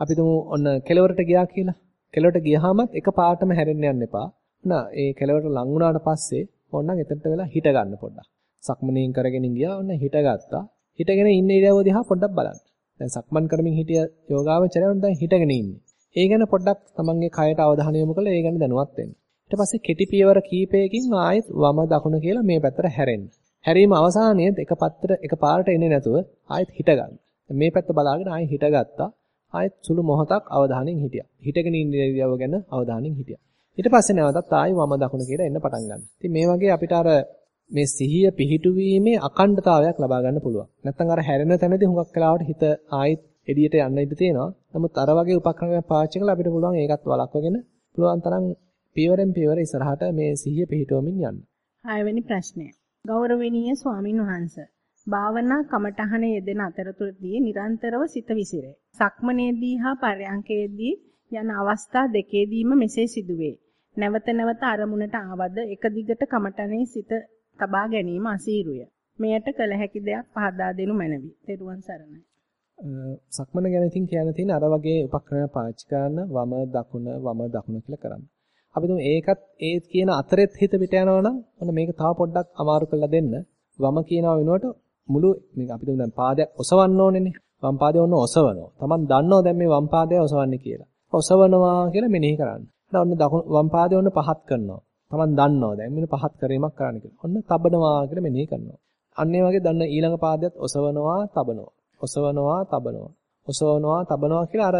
අපි තුමු ඔන්න කෙලවරට ගියා කියලා. කෙලවරට ගියාමත් එක පාටම හැරෙන්න යන්න එපා. නා ඒ කෙලවරට ලං වුණාට පස්සේ ඕනනම් එතනට වෙලා හිට ගන්න පොඩ්ඩක්. සක්මණේන් කරගෙන ගියා ඔන්න හිටගත්තා. හිටගෙන ඉන්න ඉරියව්ව දිහා පොඩ්ඩක් බලන්න. දැන් සක්මන් කරමින් හිටිය යෝගාවචරයන් දැන් හිටගෙන ඉන්නේ. ඒ ගැන පොඩ්ඩක් තමන්ගේ කයට අවධානය යොමු කරලා ඒ ගැන දැනුවත් වෙන්න. ඊට පස්සේ කෙටි පියවර කීපයකින් ආයෙත් වම දකුණ කියලා මේ පැත්තට හැරෙන්න. හැරීම අවසානයේ එක පත්තර එක පාරට එන්නේ නැතුව ආයෙත් හිට ගන්න. මේ පැත්ත බලාගෙන ආයෙ හිටගත්තා. ආයෙත් සුළු මොහොතක් අවධානයෙන් හිටියා. හිටගෙන ඉන්න ඉරියව්ව ගැන අවධානයෙන් හිටියා. ඊට පස්සේ නැවතත් ආයෙ වම දකුණ කියලා එන්න පටන් ගන්නවා. ඉතින් මේ වගේ අපිට අර මේ සිහිය පිහිටුවීමේ අකණ්ඩතාවයක් ලබා ගන්න පුළුවන්. නැත්නම් අර හැරෙන තැනදී හුඟක් වෙලාවට හිත ආයෙත් එළියට යන්න ඉඩ තියෙනවා. නමුත් අර වගේ උපක්‍රමයක් පාවිච්චි කරලා අපිට පුළුවන් ඒකත් වළක්වගෙන පුළුවන් තරම් පියවරෙන් පියවර ඉස්සරහට මේ සිහිය පිහිටවමින් යන්න. හයවෙනි ප්‍රශ්නය. ගෞරවණීය ස්වාමින් වහන්සේ භාවනා කමඨහන යෙදෙන අතරතුරදී නිරන්තරව සිත විසිරේ. සක්මනේදී හා පරයන්කේදී යන අවස්ථා දෙකේදීම මෙසේ සිදුවේ. නැවත නැවත අරමුණට ආවද එක දිගට කමඨනේ සිත තබා ගැනීම අසීරුය. මෙයට කළ හැකි දෙයක් පහදා දෙනු මැනවි. ත්වන් සරණයි. සක්මන ගැන ඉතින් කියන්න තියෙන අර වගේ උපක්‍රම පාවිච්චි කරන වම දකුණ වම දකුණ කියලා කරන්න. අපි තුමු ඒකත් ඒ කියන අතරෙත් හිත පිට යනවා නම් ඔන්න මේක තව පොඩ්ඩක් අමාරු කරලා දෙන්න. වම කියනවා වෙනුවට මුළු මේක අපි තුමු දැන් පාදයක් ඔසවන්න ඕනේනේ. වම් පාදය ඔන්න ඔසවනවා. Taman දන්නවා දැන් මේ වම් පාදය ඔසවන්නේ කියලා. ඔසවනවා කියලා මෙනෙහි කරන්න. දැන් ඔන්න දකුණු වම් පාදය ඔන්න පහත් කරනවා. Taman දන්නවා දැන් මෙන්න පහත් කිරීමක් කරන්න කියලා. ඔන්න තබනවා කියලා මෙනෙහි කරනවා. අන්න ඒ වගේ දන්න ඊළඟ පාදයට ඔසවනවා, තබනවා. ඔසවනවා, තබනවා. ඔසවනවා, තබනවා කියලා අර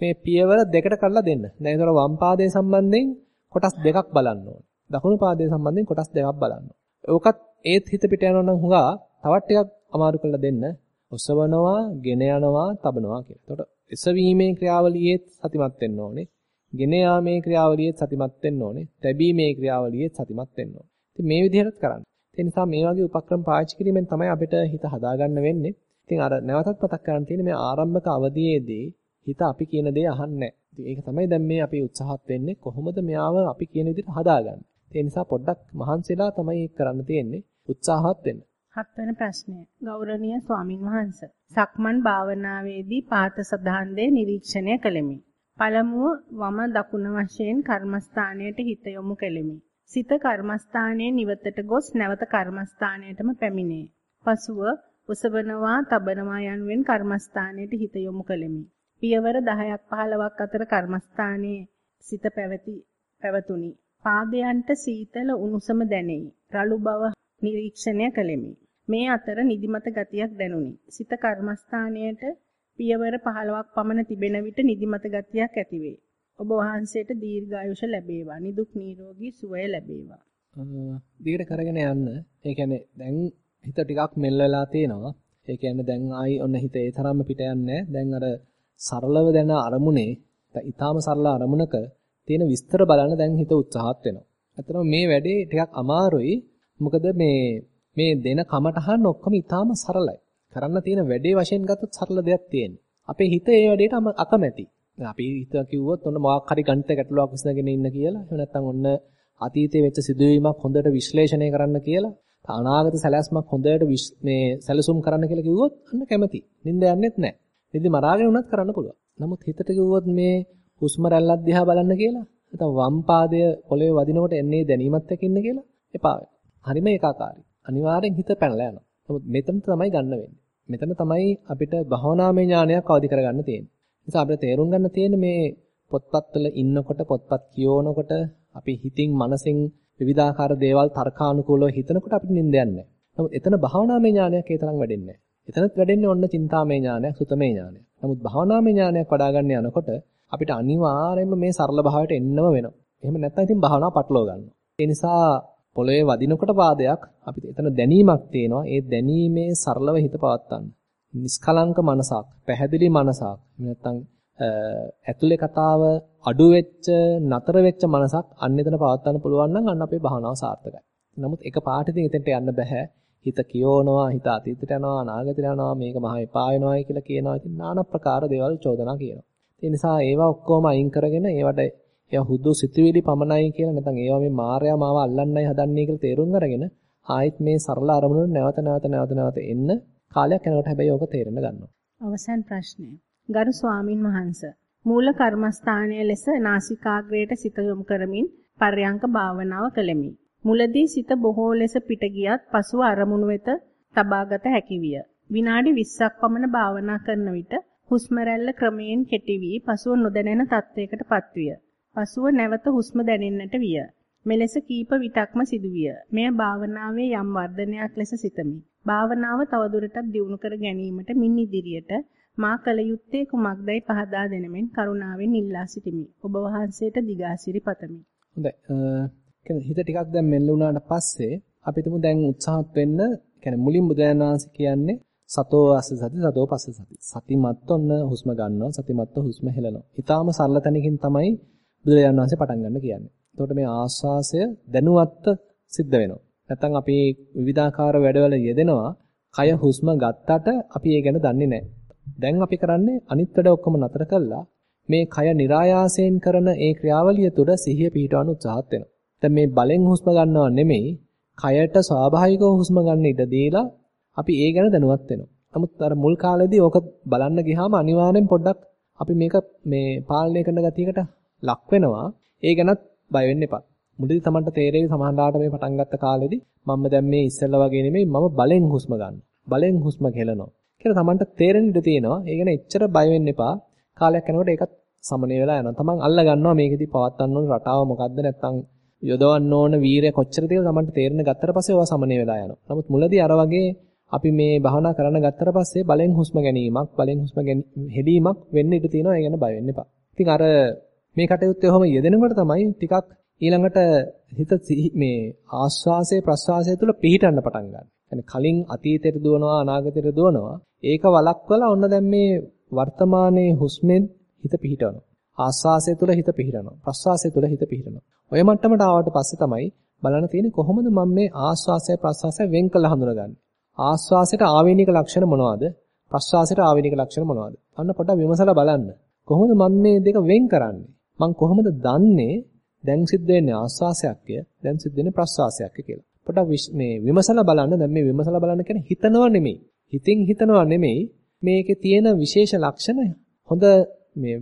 මේ පියවර දෙකට කරලා දෙන්න. දැන් ඒතර වම් පාදයේ සම්බන්ධයෙන් කොටස් දෙකක් බලන්න ඕනේ. දකුණු පාදයේ සම්බන්ධයෙන් කොටස් දෙකක් බලන්න. ඕකත් ඒත් හිත පිට යනවා නම් හුඟා තවත් ටිකක් අමාරු කරලා දෙන්න. ඔසවනවා, ගෙන යනවා, තබනවා කියලා. එතකොට එසවීමේ ක්‍රියාවලියේත් සතිමත් වෙන්න ඕනේ. ගෙන යාමේ ක්‍රියාවලියේත් සතිමත් වෙන්න ඕනේ. තැබීමේ ක්‍රියාවලියේත් සතිමත් වෙන්න ඕනේ. ඉතින් මේ විදිහට කරන්න. ඒ නිසා මේ වගේ උපක්‍රම පාවිච්චි කිරීමෙන් තමයි අපිට හිත හදාගන්න වෙන්නේ. ඉතින් අර නැවතත් මතක් කරන් තියෙන්නේ මේ ආරම්භක අවධියේදී හිත අපි කියන දේ අහන්නේ ඉතින් ඒක තමයි දැන් මේ අපි උත්සාහත් වෙන්නේ කොහොමද මෙයාව අපි කියන විදිහට හදාගන්නේ. ඒ නිසා පොඩ්ඩක් මහන්සිලා තමයි ඒක කරන්න තියෙන්නේ. උත්සාහවත් වෙන්න. හත්වන ප්‍රශ්නය. ගෞරවනීය ස්වාමින් වහන්සේ. සක්මන් භාවනාවේදී පාත සදාන් දේ නිරීක්ෂණය කළෙමි. පළමුව වම දකුණ වශයෙන් කර්මස්ථානයට හිත යොමු කෙලිමි. සිත කර්මස්ථානයේ නිවතට ගොස් නැවත කර්මස්ථානයටම පැමිණේ. පසුව උසවනවා, තබනවා යනුවෙන් කර්මස්ථානයට හිත යොමු කෙලිමි. පියවර 10ක් 15ක් අතර කර්මස්ථානයේ සිත පැවති පැවතුනි. පාදයන්ට සීතල උණුසුම දැනේ. රළු බව නිරීක්ෂණය කළෙමි. මේ අතර නිදිමත ගතියක් දැනුනි. සිත කර්මස්ථානයට පියවර 15ක් පමණ තිබෙන විට නිදිමත ගතියක් ඇතිවේ. ඔබ වහන්සේට දීර්ඝායුෂ ලැබේවා. නිදුක් නිරෝගී සුවය ලැබේවා. දිගට කරගෙන යන්න. ඒ කියන්නේ දැන් හිත ටිකක් මෙල්ල වෙලා තියෙනවා. ඒ කියන්නේ දැන් ආයි ඔන්න හිත ඒ තරම්ම පිට යන්නේ දැන් අර සරලව දැන අරමුණේ ඊටාම සරල අරමුණක තියෙන විස්තර බලන්න දැන් හිත උත්සාහත් වෙනවා. ඇත්තටම මේ වැඩේ ටිකක් අමාරුයි. මොකද මේ මේ දෙන කමටහන් ඔක්කොම ඊටාම සරලයි. කරන්න තියෙන වැඩේ වශයෙන් ගත්තොත් සරල දෙයක් තියෙන්නේ. අපේ හිත ඒ වැඩේට අකමැති. අපි හිත කිව්වොත් ඔන්න මොකක් හරි ගණිත ගැටලුවක් විසඳගෙන ඉන්න කියලා. එහෙම නැත්නම් ඔන්න අතීතයේ වෙච්ච සිදුවීමක් හොඳට විශ්ලේෂණය කරන්න කියලා. අනාගත සැලැස්මක් හොඳට මේ සැලසුම් කරන්න කියලා කිව්වොත් අන්න කැමති. නිින්ද යන්නෙත් නැහැ. නිදි මරාගෙන උනත් කරන්න පුළුවන්. නමුත් හිතට කිව්වොත් මේ හුස්ම රැල්ලක් දිහා බලන්න කියලා නැත්නම් වම් පාදය පොළවේ වදිනකොට එන්නේ දැනීමත් එක්ක ඉන්න කියලා එපා වෙනවා. හරිම ඒකාකාරයි. අනිවාර්යෙන් හිත පැනලා යනවා. නමුත් මෙතන තමයි ගන්න වෙන්නේ. මෙතන තමයි අපිට භවනාමය ඥානයක් අවදි කරගන්න තියෙන්නේ. නිසා අපිට තේරුම් ගන්න තියෙන්නේ මේ පොත්පත්වල ඉන්නකොට පොත්පත් කියවනකොට අපි හිතින් මනසින් විවිධාකාර දේවල් තර්කානුකූලව හිතනකොට අපිට නිින්ද යන්නේ නමුත් එතන භවනාමය ඥානයක් ඒ තරම් වැඩෙන්නේ එතනත් වැඩෙන්නේ ඔන්න චින්තාමය ඥානයක්, සුතමය ඥානයක්. නමුත් භවනාමය ඥානයක් වඩා ගන්න යනකොට අපිට අනිවාර්යයෙන්ම මේ සරල භාවයට එන්නම වෙනවා. එහෙම නැත්නම් ඉතින් භාවනාව පටලවා ගන්නවා. ඒ නිසා පොළවේ වදිනකොට පාදයක් අපිට එතන දැනීමක් තියෙනවා. ඒ දැනීමේ සරලව හිත පවත්තන්න. නිස්කලංක මනසක්, පැහැදිලි මනසක්. නැත්නම් ඇතුලේ කතාව අඩු වෙච්ච, නතර වෙච්ච මනසක් අන්න එතන පවත්තන්න පුළුවන් නම් අන්න අපේ භාවනාව සාර්ථකයි. නමුත් එක පාට ඉතින් එතෙන්ට යන්න බෑ. හිත කියවනවා, හිත අතීතයට යනවා, අනාගතයට යනවා, මේක මහා එපා වෙනවායි කියලා කියනවා. ඉතින් নানা ප්‍රකාර දේවල් චෝදනා කියනවා. ඒ නිසා ඒවා ඔක්කොම අයින් කරගෙන ඒවට ඒවා හුදු සිතුවිලි පමණයි කියලා නැත්නම් ඒවා මේ මායя මාව අල්ලන්නයි හදන්නේ කියලා තේරුම් අරගෙන ආයෙත් මේ සරල අරමුණු නැවත නැවත නැවත නැවත එන්න කාලයක් යනකොට හැබැයි ඕක තේරෙන්න ගන්නවා. අවසන් ප්‍රශ්නය. ගරු ස්වාමින් වහන්සේ මූල කර්මස්ථානයේ ලෙස නාසිකාග්‍රයට සිත යොමු කරමින් පර්යංක භාවනාව කළෙමි. මුලදී සිත බොහෝ ලෙස පිට ගියත් පසුව අරමුණු වෙත තබාගත හැකි විය. විනාඩි 20ක් පමණ භාවනා කරන විට හුස්ම රැල්ල ක්‍රමයෙන් කෙටි වී පසුව නොදැනෙන තත්වයකටපත් විය. පසුව නැවත හුස්ම දැනෙන්නට විය. මෙලෙස කීප විටක්ම සිදුවිය. මෙය භාවනාවේ යම් වර්ධනයක් ලෙස සිතමි. භාවනාව තවදුරටත් දියුණු කර ගැනීමට මින් ඉදිරියට මා කල යුත්තේ කුමක්දයි පහදා දෙනමින් කරුණාවෙන් ඉල්ලා සිටිමි. ඔබ වහන්සේට දිගාසිරි පතමි. හොඳයි. හිත ටිකක් දැන් මෙල්ල වුණාට පස්සේ අපි තුමු දැන් උත්සාහත් වෙන්න කියන්නේ මුලින් බුදුරජාණන් වහන්සේ කියන්නේ සතෝ අස්ස සති සතෝ පස්ස සති. සතිමත් ඔන්න හුස්ම ගන්නවා සතිමත්ව හුස්ම හෙලනවා. ඊටාම සරල තැනකින් තමයි බුදුරජාණන් වහන්සේ පටන් ගන්න කියන්නේ. එතකොට මේ ආස්වාසය දැනුවත්ව සිද්ධ වෙනවා. නැත්තම් අපි විවිධාකාර වැඩවල යෙදෙනවා. කය හුස්ම ගත්තට අපි ඒ ගැන දන්නේ නැහැ. දැන් අපි කරන්නේ අනිත් වැඩ ඔක්කොම නතර කළා මේ කය નિરાයාසයෙන් කරන ඒ ක්‍රියාවලිය තුළ සිහිය පිහිටවන්න උත්සාහත් වෙනවා. දැන් මේ බලෙන් හුස්ම ගන්නව නෙමෙයි කයට ස්වාභාවිකව හුස්ම ගන්න ඉඩ දීලා අපි ඒ ගැන දැනුවත් වෙනවා. නමුත් අර මුල් කාලේදී ඕක බලන්න ගියාම අනිවාර්යෙන් පොඩ්ඩක් අපි මේක මේ පාලනය කරන ගතියකට ලක් වෙනවා. ඒ ගැනත් බය වෙන්න එපා. මුලදී තමන්ට තේරෙවි සමහරලාට මේ පටන් ගත්ත කාලෙදී මම දැන් මේ ඉස්සෙල්ලා වගේ නෙමෙයි මම බලෙන් හුස්ම ගන්න. බලෙන් හුස්ම ගෙලනවා. කියලා තමන්ට තේරෙන්න ඉඩ තියෙනවා. ඒ ගැන එච්චර බය වෙන්න එපා. කාලයක් යනකොට ඒකත් සමනය වෙලා යනවා. තමන් අල්ල ගන්නවා මේකෙදි පවත්වන්න ඕන රටාව මොකද්ද නැත්නම් යොදවන්න ඕන වීරය කොච්චරද කියලා තමන්ට තේරෙන ගත්තට පස්සේ ඒවා සමනය වෙලා යනවා. නමුත් මුලදී අර වගේ අපි මේ භාවනා කරන්න ගත්තට පස්සේ බලෙන් හුස්ම ගැනීමක් බලෙන් හුස්ම හෙලීමක් වෙන්න ඉඩ තියෙනවා. ඒ ගැන බය වෙන්න එපා. ඉතින් අර මේ කටයුත්තේ ඔහොම යෙදෙනකොට තමයි ටිකක් ඊළඟට හිත මේ ආස්වාසයේ ප්‍රස්වාසයේ තුල පිහිටන්න පටන් ගන්න. يعني කලින් අතීතයට දුවනවා අනාගතයට දුවනවා. ඒක වළක්වලා ඔන්න දැන් මේ වර්තමානයේ හුස්මෙන් හිත පිහිටවනවා. ආස්වාසය තුල හිත පිහිටනවා. ප්‍රස්වාසය තුල හිත පිහිටනවා. ඔය මට්ටමට ආවට පස්සේ තමයි බලන්න තියෙන්නේ කොහොමද මම මේ ආස්වාසය ප්‍රස්වාසය වෙන් කළ හඳුනගන්නේ. ආස්වාසයට ආවේනික ලක්ෂණ මොනවද? ප්‍රස්වාසයට ආවේනික ලක්ෂණ මොනවද? අන්න පොඩ්ඩක් විමසලා බලන්න. කොහොමද මම මේ දෙක වෙන් කරන්නේ? මං කොහොමද දන්නේ දැන් සිද්ධ වෙන්නේ ආස්වාසයක්ය දැන් සිද්ධ වෙන්නේ ප්‍රස්වාසයක්ය කියලා. පොඩ්ඩක් මේ විමසලා බලන්න දැන් මේ විමසලා බලන්න කියන්නේ හිතනවා නෙමෙයි. හිතින් හිතනවා නෙමෙයි මේකේ තියෙන විශේෂ ලක්ෂණ හොඳ මේ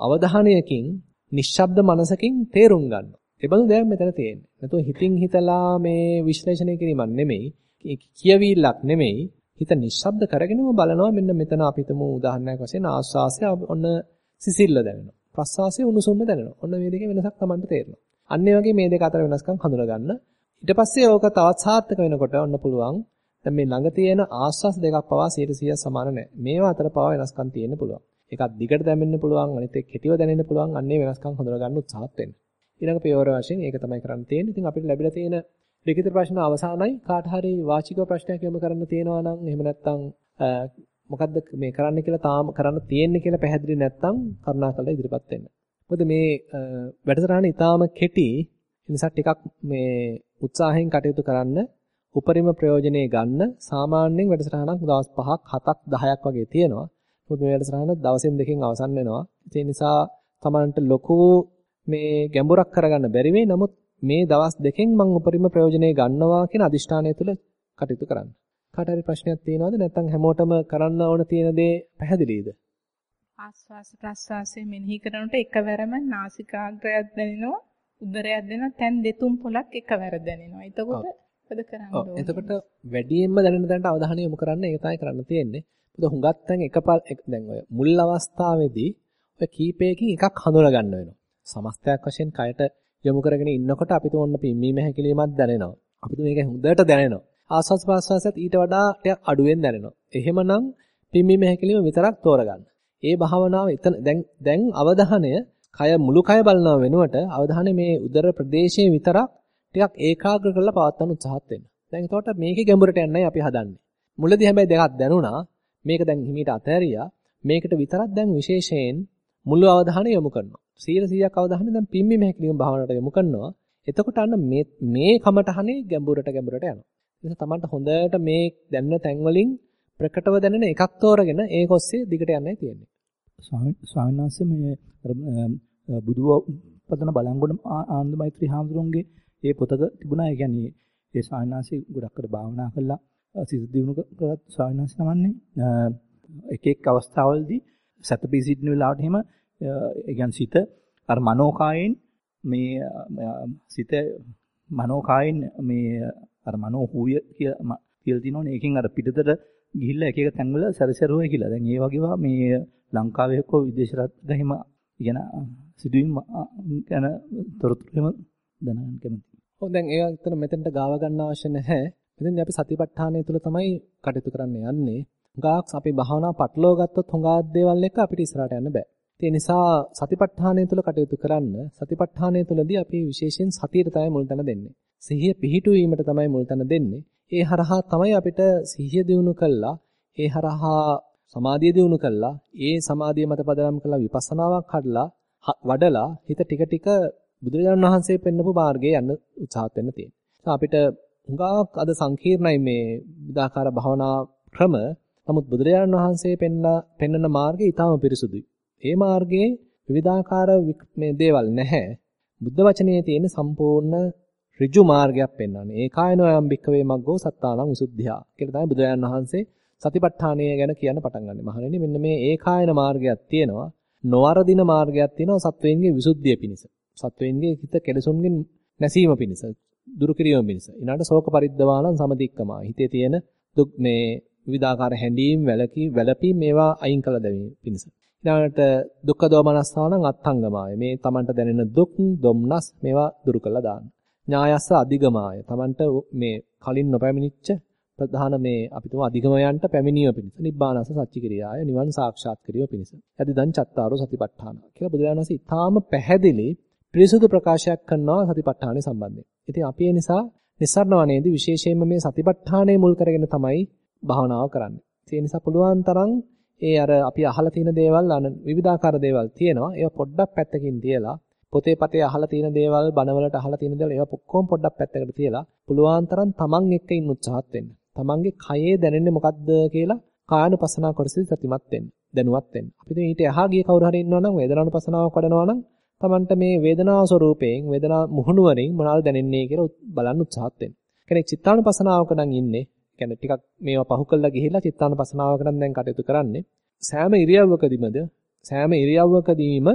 අවධානයකින් නිශ්ශබ්ද මනසකින් තේරුම් ගන්නවා. ඒ බඳු දෙයක් මෙතන තියෙන්නේ. නැතුව හිතින් හිතලා මේ විශ්ලේෂණය කිරීමක් නෙමෙයි. කියවිල්ලක් නෙමෙයි. හිත නිශ්ශබ්ද කරගෙනම බලනවා මෙන්න මෙතන අපි හිතමු උදාහරණයක් වශයෙන් ආස්වාසය ඔන්න සිසිල්ල දැනෙනවා. ප්‍රස්වාසය උණුසුම්ම දැනෙනවා. ඔන්න මේ දෙකේ වෙනසක් Tamanට තේරෙනවා. අන්න ඒ වගේ මේ දෙක අතර වෙනස්කම් හඳුනා ගන්න. ඊට පස්සේ ඕක තවත් සාර්ථක වෙනකොට ඔන්න පුළුවන් දැන් මේ ළඟ තියෙන ආස්වාස් දෙකක් පවා 100% සමාන නැහැ. මේවා අතර පවා වෙනස්කම් තියෙන්න පුළුවන්. එකක් දිගට දැනෙන්න පුළුවන් අනිත් එක කෙටිව දැනෙන්න පුළුවන්. අන්නේ වෙනස්කම් හඳුනා ගන්න උත්සාහත් වෙන්න. ඊළඟ පියවර වශයෙන් ඒක තමයි කරන්න තියෙන්නේ. ඉතින් අපිට ලැබිලා තියෙන ලිඛිත ප්‍රශ්න අවසానයි. කාට හරි වාචික ප්‍රශ්නයක් යොමු කරන්න තියෙනවා නම් එහෙම නැත්නම් මොකද්ද මේ කරන්න කියලා තාම කරන්න තියෙන්නේ කියලා පැහැදිලි නැත්නම් කරුණාකරලා ඉදිරිපත් වෙන්න. මොකද මේ වැඩසටහන ඊටාම කෙටි නිසා ටිකක් මේ උත්සාහයෙන් කටයුතු කරන්න උපරිම ප්‍රයෝජනෙ ගන්න සාමාන්‍යයෙන් වැඩසටහනක් දවස් 5ක් 7ක් 10ක් වගේ තියෙනවා. මොකද මේ වැඩසටහන දවසෙන් දෙකකින් අවසන් වෙනවා. ඒ නිසා Tamanට ලොකු මේ ගැඹුරක් කරගන්න බැරි වෙයි. නමුත් මේ දවස් දෙකෙන් මම උපරිම ප්‍රයෝජනෙ ගන්නවා කියන අදිෂ්ඨානය තුළ කටයුතු කරන්න. කාට හරි ප්‍රශ්නයක් තියෙනවද නැත්නම් හැමෝටම කරන්න ඕන තියෙන දේ පැහැදිලිද? ආස්වාස ප්‍රස්වාසයේ මෙනෙහි කරනකොට එකවරම නාසිකාග්‍රයක් දැනෙනවා උදරයක් දැනෙනවා තැන් දෙතුන් පොලක් එකවර දැනෙනවා. එතකොට මොකද කරන්න ඕනේ? එතකොට වැඩියෙන්ම දැනෙන තැනට අවධානය යොමු කරන්න ඒක තමයි කරන්න තියෙන්නේ. මොකද හුඟක් තැන් එකපල් දැන් ඔය මුල් අවස්ථාවේදී ඔය කීපයකින් එකක් හඳුනා ගන්න වෙනවා. සමස්තයක් වශයෙන් කයට යොමු කරගෙන ඉන්නකොට අපිට ඕන්න පිම්මීම හැකිලීමක් දැනෙනවා. අපිට මේක හොඳට දැනෙනවා. ආස්වාස් ප්‍රාස්වාසයත් ඊට වඩා ටිකක් අඩුවෙන් දැනෙනවා. එහෙමනම් පිම්මීම හැකිලීම විතරක් තෝරගන්න. ඒ භාවනාව එතන දැන් දැන් අවධානය කය මුළු කය බලනව වෙනුවට අවධානය මේ උදර ප්‍රදේශයේ විතරක් ටිකක් ඒකාග්‍ර කරලා පවත්වන්න උත්සාහත් වෙන්න. දැන් එතකොට මේකේ ගැඹුරට යන්නයි අපි හදන්නේ. මුලදී හැබැයි දෙකක් දැනුණා. මේක දැන් හිමීට අතහැරියා. මේකට විතරක් දැන් විශේෂයෙන් මුළු අවධානය යොමු කරනවා. 100%ක් අවධානය දැන් පිම්මීම හැකිලීම භාවනාවට යොමු කරනවා. එතකොට අන්න මේ මේ කමටහනේ ගැඹුරට ගැඹුරට යනවා. නිසා Tamanට හොඳට මේ දැනන තැන් වලින් ප්‍රකටව දැනෙන එකක් තෝරගෙන ඒක ඔස්සේ දිගට යන්නයි තියෙන්නේ. ස්වාමීන් වහන්සේ මේ බුදුව පදන බලංගොඩ ආනන්ද මෛත්‍රී හාමුදුරන්ගේ ඒ පොතක තිබුණා. ඒ කියන්නේ ඒ ස්වාමීන් වහන්සේ ගොඩක් කර භාවනා කළා සිත දිනු කරත් ස්වාමීන් වහන්සේ නමන්නේ එක එක් අවස්ථාවලදී සතපී සිටින වෙලාවට එහෙම ඒ කියන්නේ සිත අර මනෝකායෙන් මේ සිත මනෝකායෙන් මේ අර මනෝ හූය කියලා කියලා තියෙනවනේ. ඒකෙන් අර පිටතට ගිහිල්ලා එක එක තැන්වල සැරිසරුවයි කියලා. දැන් ඒ වගේවා මේ ලංකාවේ එක්ක විදේශ රටක එහෙම කියන සිදුවීම් ගැන තොරතුරු එහෙම දැනගන්න කැමතියි. ඔව් දැන් ඒක ඇත්තට මෙතනට ගාව ගන්න අවශ්‍ය නැහැ. මෙතෙන්දී අපි සතිපට්ඨානය තුළ තමයි කටයුතු කරන්න යන්නේ. හුඟක් අපි භාවනා පටලව ගත්තොත් හුඟක් දේවල් එක අපිට ඉස්සරහට යන්න බෑ. ඒ නිසා සතිපට්ඨානය තුළ කටයුතු කරන්න සතිපට්ඨානය තුළදී අපි විශේෂයෙන් සතියට තමයි මුල් තැන දෙන්නේ. සිහිය පිහිටුවීමට තමයි මුල් තැන දෙන්නේ. ඒ හරහා තමයි අපිට සිහිය දියුණු කළා. ඒ හරහා සමාධිය දියුණු කළා. ඒ සමාධිය මත පදනම් කළා විපස්සනාවක් හදලා වඩලා හිත ටික ටික බුදුරජාණන් වහන්සේ පෙන්වපු මාර්ගයේ යන්න උත්සාහත් වෙන්න තියෙනවා. අපිට හුඟක් අද සංකීර්ණයි මේ විදාකාර භවනා ක්‍රම. නමුත් බුදුරජාණන් වහන්සේ පෙන්ලා පෙන්වන මාර්ගය ඊටාම පිරිසුදුයි. ඒ මාර්ගයේ විවිධාකාර මේ දේවල් නැහැ. බුද්ධ වචනේ තියෙන සම්පූර්ණ ඍජු මාර්ගයක් පෙන්වන්නේ. ඒකායනෝ යම් භික්කවේ මග්ගෝ සත්තානං විසුද්ධියා කියලා තමයි බුදුරජාණන් වහන්සේ සතිපට්ඨානය ගැන කියන්න පටන් ගන්නෙ. මහණෙනි මෙන්න මේ ඒකායන මාර්ගයක් තියෙනවා. නොවරදින මාර්ගයක් තියෙනවා සත්වයන්ගේ විසුද්ධිය පිණිස. සත්වයන්ගේ හිත කෙලසුන්ගෙන් නැසීම පිණිස. දුරු කිරීම පිණිස. ඊළඟට ශෝක පරිද්දවාලං සමදික්කමා. හිතේ තියෙන දුක් මේ විවිධාකාර හැඬීම් වැළකී වැළපීම් මේවා අයින් කළ දැමීම පිණිස. ඊළඟට දුක්ඛ දෝමනස්සානං අත්ංගමාය. මේ Tamanට දැනෙන දුක්, දුම්නස් මේවා දුරු කළා දාන්න. ඥායස්ස අධිගමාය. Tamanට මේ කලින් නොපැමිණිච්ච ප්‍රධාන මේ අපිටම අධිගමයන්ට පැමිණීම පිණිස නිබ්බානස සච්චි කිරියාය නිවන් සාක්ෂාත් කිරීම පිණිස. යදිදන් චත්තාරෝ සතිපට්ඨාන. කියලා බුදුරජාණන් වහන්සේ ඊටාම පැහැදිලි පිරිසුදු ප්‍රකාශයක් කරනවා සතිපට්ඨානය සම්බන්ධයෙන්. ඉතින් අපි ඒ නිසා නිස්සාරණ වනේදී විශේෂයෙන්ම මේ සතිපට්ඨානය මුල් කරගෙන තමයි භාවනාව කරන්නේ. ඒ නිසා පුළුවන් තරම් ඒ අර අපි අහලා තියෙන දේවල් අන විවිධාකාර දේවල් තියෙනවා. ඒවා පොඩ්ඩක් පැත්තකින් තියලා පොතේ පතේ අහලා තියෙන දේවල් බණවලට අහලා තියෙන දේවල් ඒවා ඔක්කොම පොඩ්ඩක් පැත්තකට තියලා පුළුවන් තරම් තමන් එක්ක ඉන්න උත්සාහත් වෙන්න. තමන්ගේ කයේ දැනෙන්නේ මොකද්ද කියලා කායනුපසනා කොටසෙදි සතිමත් වෙන්න. දැනුවත් වෙන්න. අපිට ඊට එහා ගිය කවුරු හරි ඉන්නවා නම් වේදනානුපසනාවක් වඩනවා නම් Tamanට මේ වේදනාව ස්වરૂපයෙන් වේදනා මුහුණුවරින් මොනවද දැනෙන්නේ කියලා බලන්න උත්සාහත් වෙන්න. කෙනෙක් චිත්තානුපසනාවක නම් ඉන්නේ. කියන්නේ ටිකක් මේවා පහු කළා ගිහිල්ලා චිත්තානුපසනාවක නම් දැන් කටයුතු කරන්නේ. සෑම ඉරියව්වකදීමද සෑම ඉරියව්වකදීම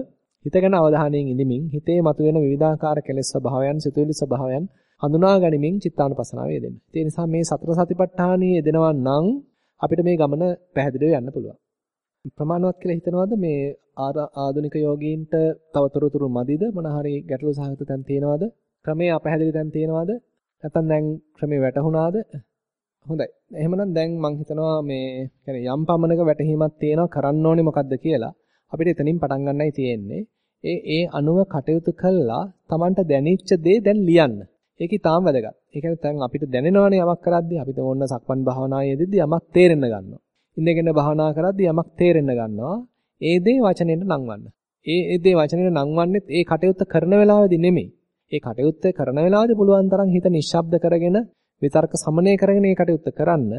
හිත ගැන අවධානයෙන් ඉඳිමින් හිතේ මතුවෙන විවිධාකාර කෙලෙස් ස්වභාවයන්, සිතුවිලි ස්වභාවයන් හඳුනා ගනිමින් චිත්තානුපසනාව යෙදෙන්න. ඒ නිසා මේ සතර සතිපට්ඨානිය යෙදෙනවා නම් අපිට මේ ගමන පැහැදිලිව යන්න පුළුවන්. ප්‍රමාණවත් කියලා හිතනවාද මේ ආධුනික යෝගීන්ට තවතරතුරු මදිද මොන හරි ගැටලු සහගත තැන් තියෙනවද? ක්‍රමයේ අපහැදිලි තැන් තියෙනවද? නැත්නම් දැන් ක්‍රමේ වැටහුණාද? හොඳයි. එහෙමනම් දැන් මම හිතනවා මේ يعني යම් පමණක වැටහීමක් තියෙනවා කරන්න ඕනේ මොකද්ද කියලා අපිට එතනින් පටන් ගන්නයි තියෙන්නේ. ඒ ඒ අනුව කටයුතු කළා Tamanට දැනෙච්ච දේ දැන් ලියන්න. ඒක ඊටාම් වැදගත්. ඒ කියන්නේ දැන් අපිට දැනෙනවනේ යමක් කරද්දී අපිට ඕන්න සක්මන් භාවනාවේදී යමක් තේරෙන්න ගන්නවා. ඉඳගෙන භාවනා කරද්දී යමක් තේරෙන්න ගන්නවා. ඒ දේ වචනෙට නංවන්න. ඒ ඒ දේ වචනෙට නංවන්නෙත් ඒ කටයුත්ත කරන වෙලාවෙදී නෙමෙයි. ඒ කටයුත්ත කරන වෙලාවේදී පුළුවන් තරම් හිත නිශ්ශබ්ද කරගෙන විතර්ක සමනය කරගෙන මේ කටයුත්ත කරන්න.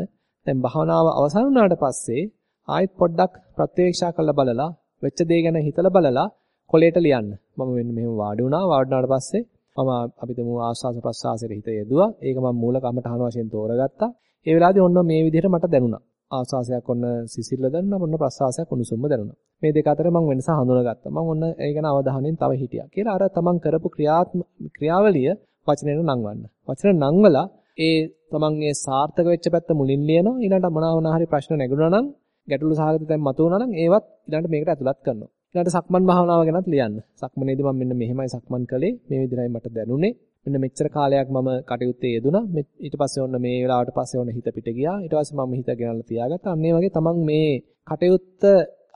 දැන් භාවනාව අවසන් වුණාට පස්සේ ආයෙත් පොඩ්ඩක් ප්‍රත්‍යක්ෂා කරලා බලලා වෙච්ච දේ ගැන හිතලා බලලා කොලේට ලියන්න. මම මෙන්න මෙහෙම වාඩි වුණා. වාඩි වුණාට පස්සේ මම අපිට මූ ආස්වාස ප්‍රස්වාසයේ හිත යෙදුවා. ඒක මම මූල කමටහන වශයෙන් තෝරගත්තා. ඒ වෙලාවේදී ඔන්න මේ විදිහට මට දැනුණා. ආස්වාසයක් ඔන්න සිසිල්ල දැනුණා. ඔන්න ප්‍රස්වාසයක් උණුසුම්ම දැනුණා. මේ දෙක අතර මම වෙනස හඳුනාගත්තා. මම ඔන්න ඒ ගැන අවධානයෙන් තව හිටියා. කියලා අර තමන් කරපු ක්‍රියාවලිය වචනෙට නංවන්න. වචන නංවලා ඒ තමන්ගේ සාර්ථක වෙච්ච පැත්ත මුලින් ලියනවා. ඊළඟට මොනවා වුණා හරි ප්‍රශ්න නැගුණා නම් ගැටලු සහගත තැන් මතුවුණා නම් ඒවත් ඊළඟට මේකට ඇතුළත් කරනවා. ඊළඟට සක්මන් භාවනාව ගැනත් ලියන්න. සක්මනේදී මම මෙන්න මෙහෙමයි සක්මන් කළේ. මේ විදිහයි මට දැනුනේ. මෙන්න මෙච්චර කාලයක් මම කටයුත්තේ යෙදුණා. ඊට පස්සේ ඔන්න මේ වෙලාවට පස්සේ ඔන්න හිත පිට ගියා. ඊට පස්සේ මම හිත ගෙනල්ලා තියාගත්තා. අන්න ඒ වගේ තමන් මේ කටයුත්ත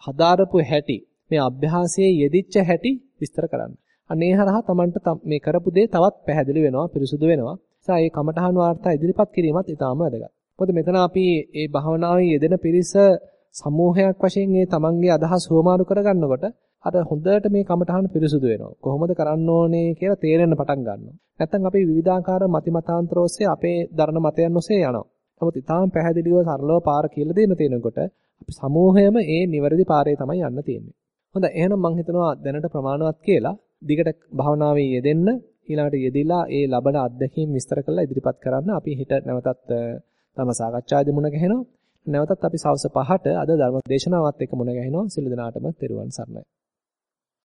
හදාරපු හැටි, මේ අභ්‍යාසයේ යෙදිච්ච හැටි විස්තර කරන්න. අන්න ඒ හරහා තමන්ට මේ කරපු දේ තවත් පැහැදිලි වෙනවා, පිරිසුදු වෙනවා. නිසා මේ කමඨහන් වාර්තා ඉදිරිපත් කිරීමත් ඊටාම වැදගත්. මොකද මෙතන අපි මේ භාවනාවේ යෙදෙන පිරිස සමූහයක් වශයෙන් මේ තමන්ගේ අදහස් හොමාරු කරගන්නකොට අර හොඳට මේ කමටහන පිරිසුදු වෙනවා. කොහොමද කරන්න ඕනේ කියලා තේරෙන්න පටන් ගන්නවා. නැත්තම් අපි විවිධාකාර මති මතාන්තර ඔස්සේ අපේ දරණ මතයන් ඔස්සේ යනවා. නමුත් ඊටාම් පැහැදිලිව සරලව පාර කියලා දෙන්න තියෙනකොට අපි සමූහයම ඒ නිවැරදි පාරේ තමයි යන්න තියෙන්නේ. හොඳයි එහෙනම් මම හිතනවා දැනට ප්‍රමාණවත් කියලා දිගට භාවනාවේ යෙදෙන්න ඊළඟට යෙදিলা ඒ ලබන අත්දැකීම් විස්තර කරලා ඉදිරිපත් කරන්න අපි හිත නැවතත් තම සාකච්ඡාදී මුණ ගැහෙනවා. නැවතත් අපි සවස් 5ට අද ධර්ම දේශනාවත් එක්ක මුණ ගැහෙනවා. සිළු දනාටම තෙරුවන් සරණයි.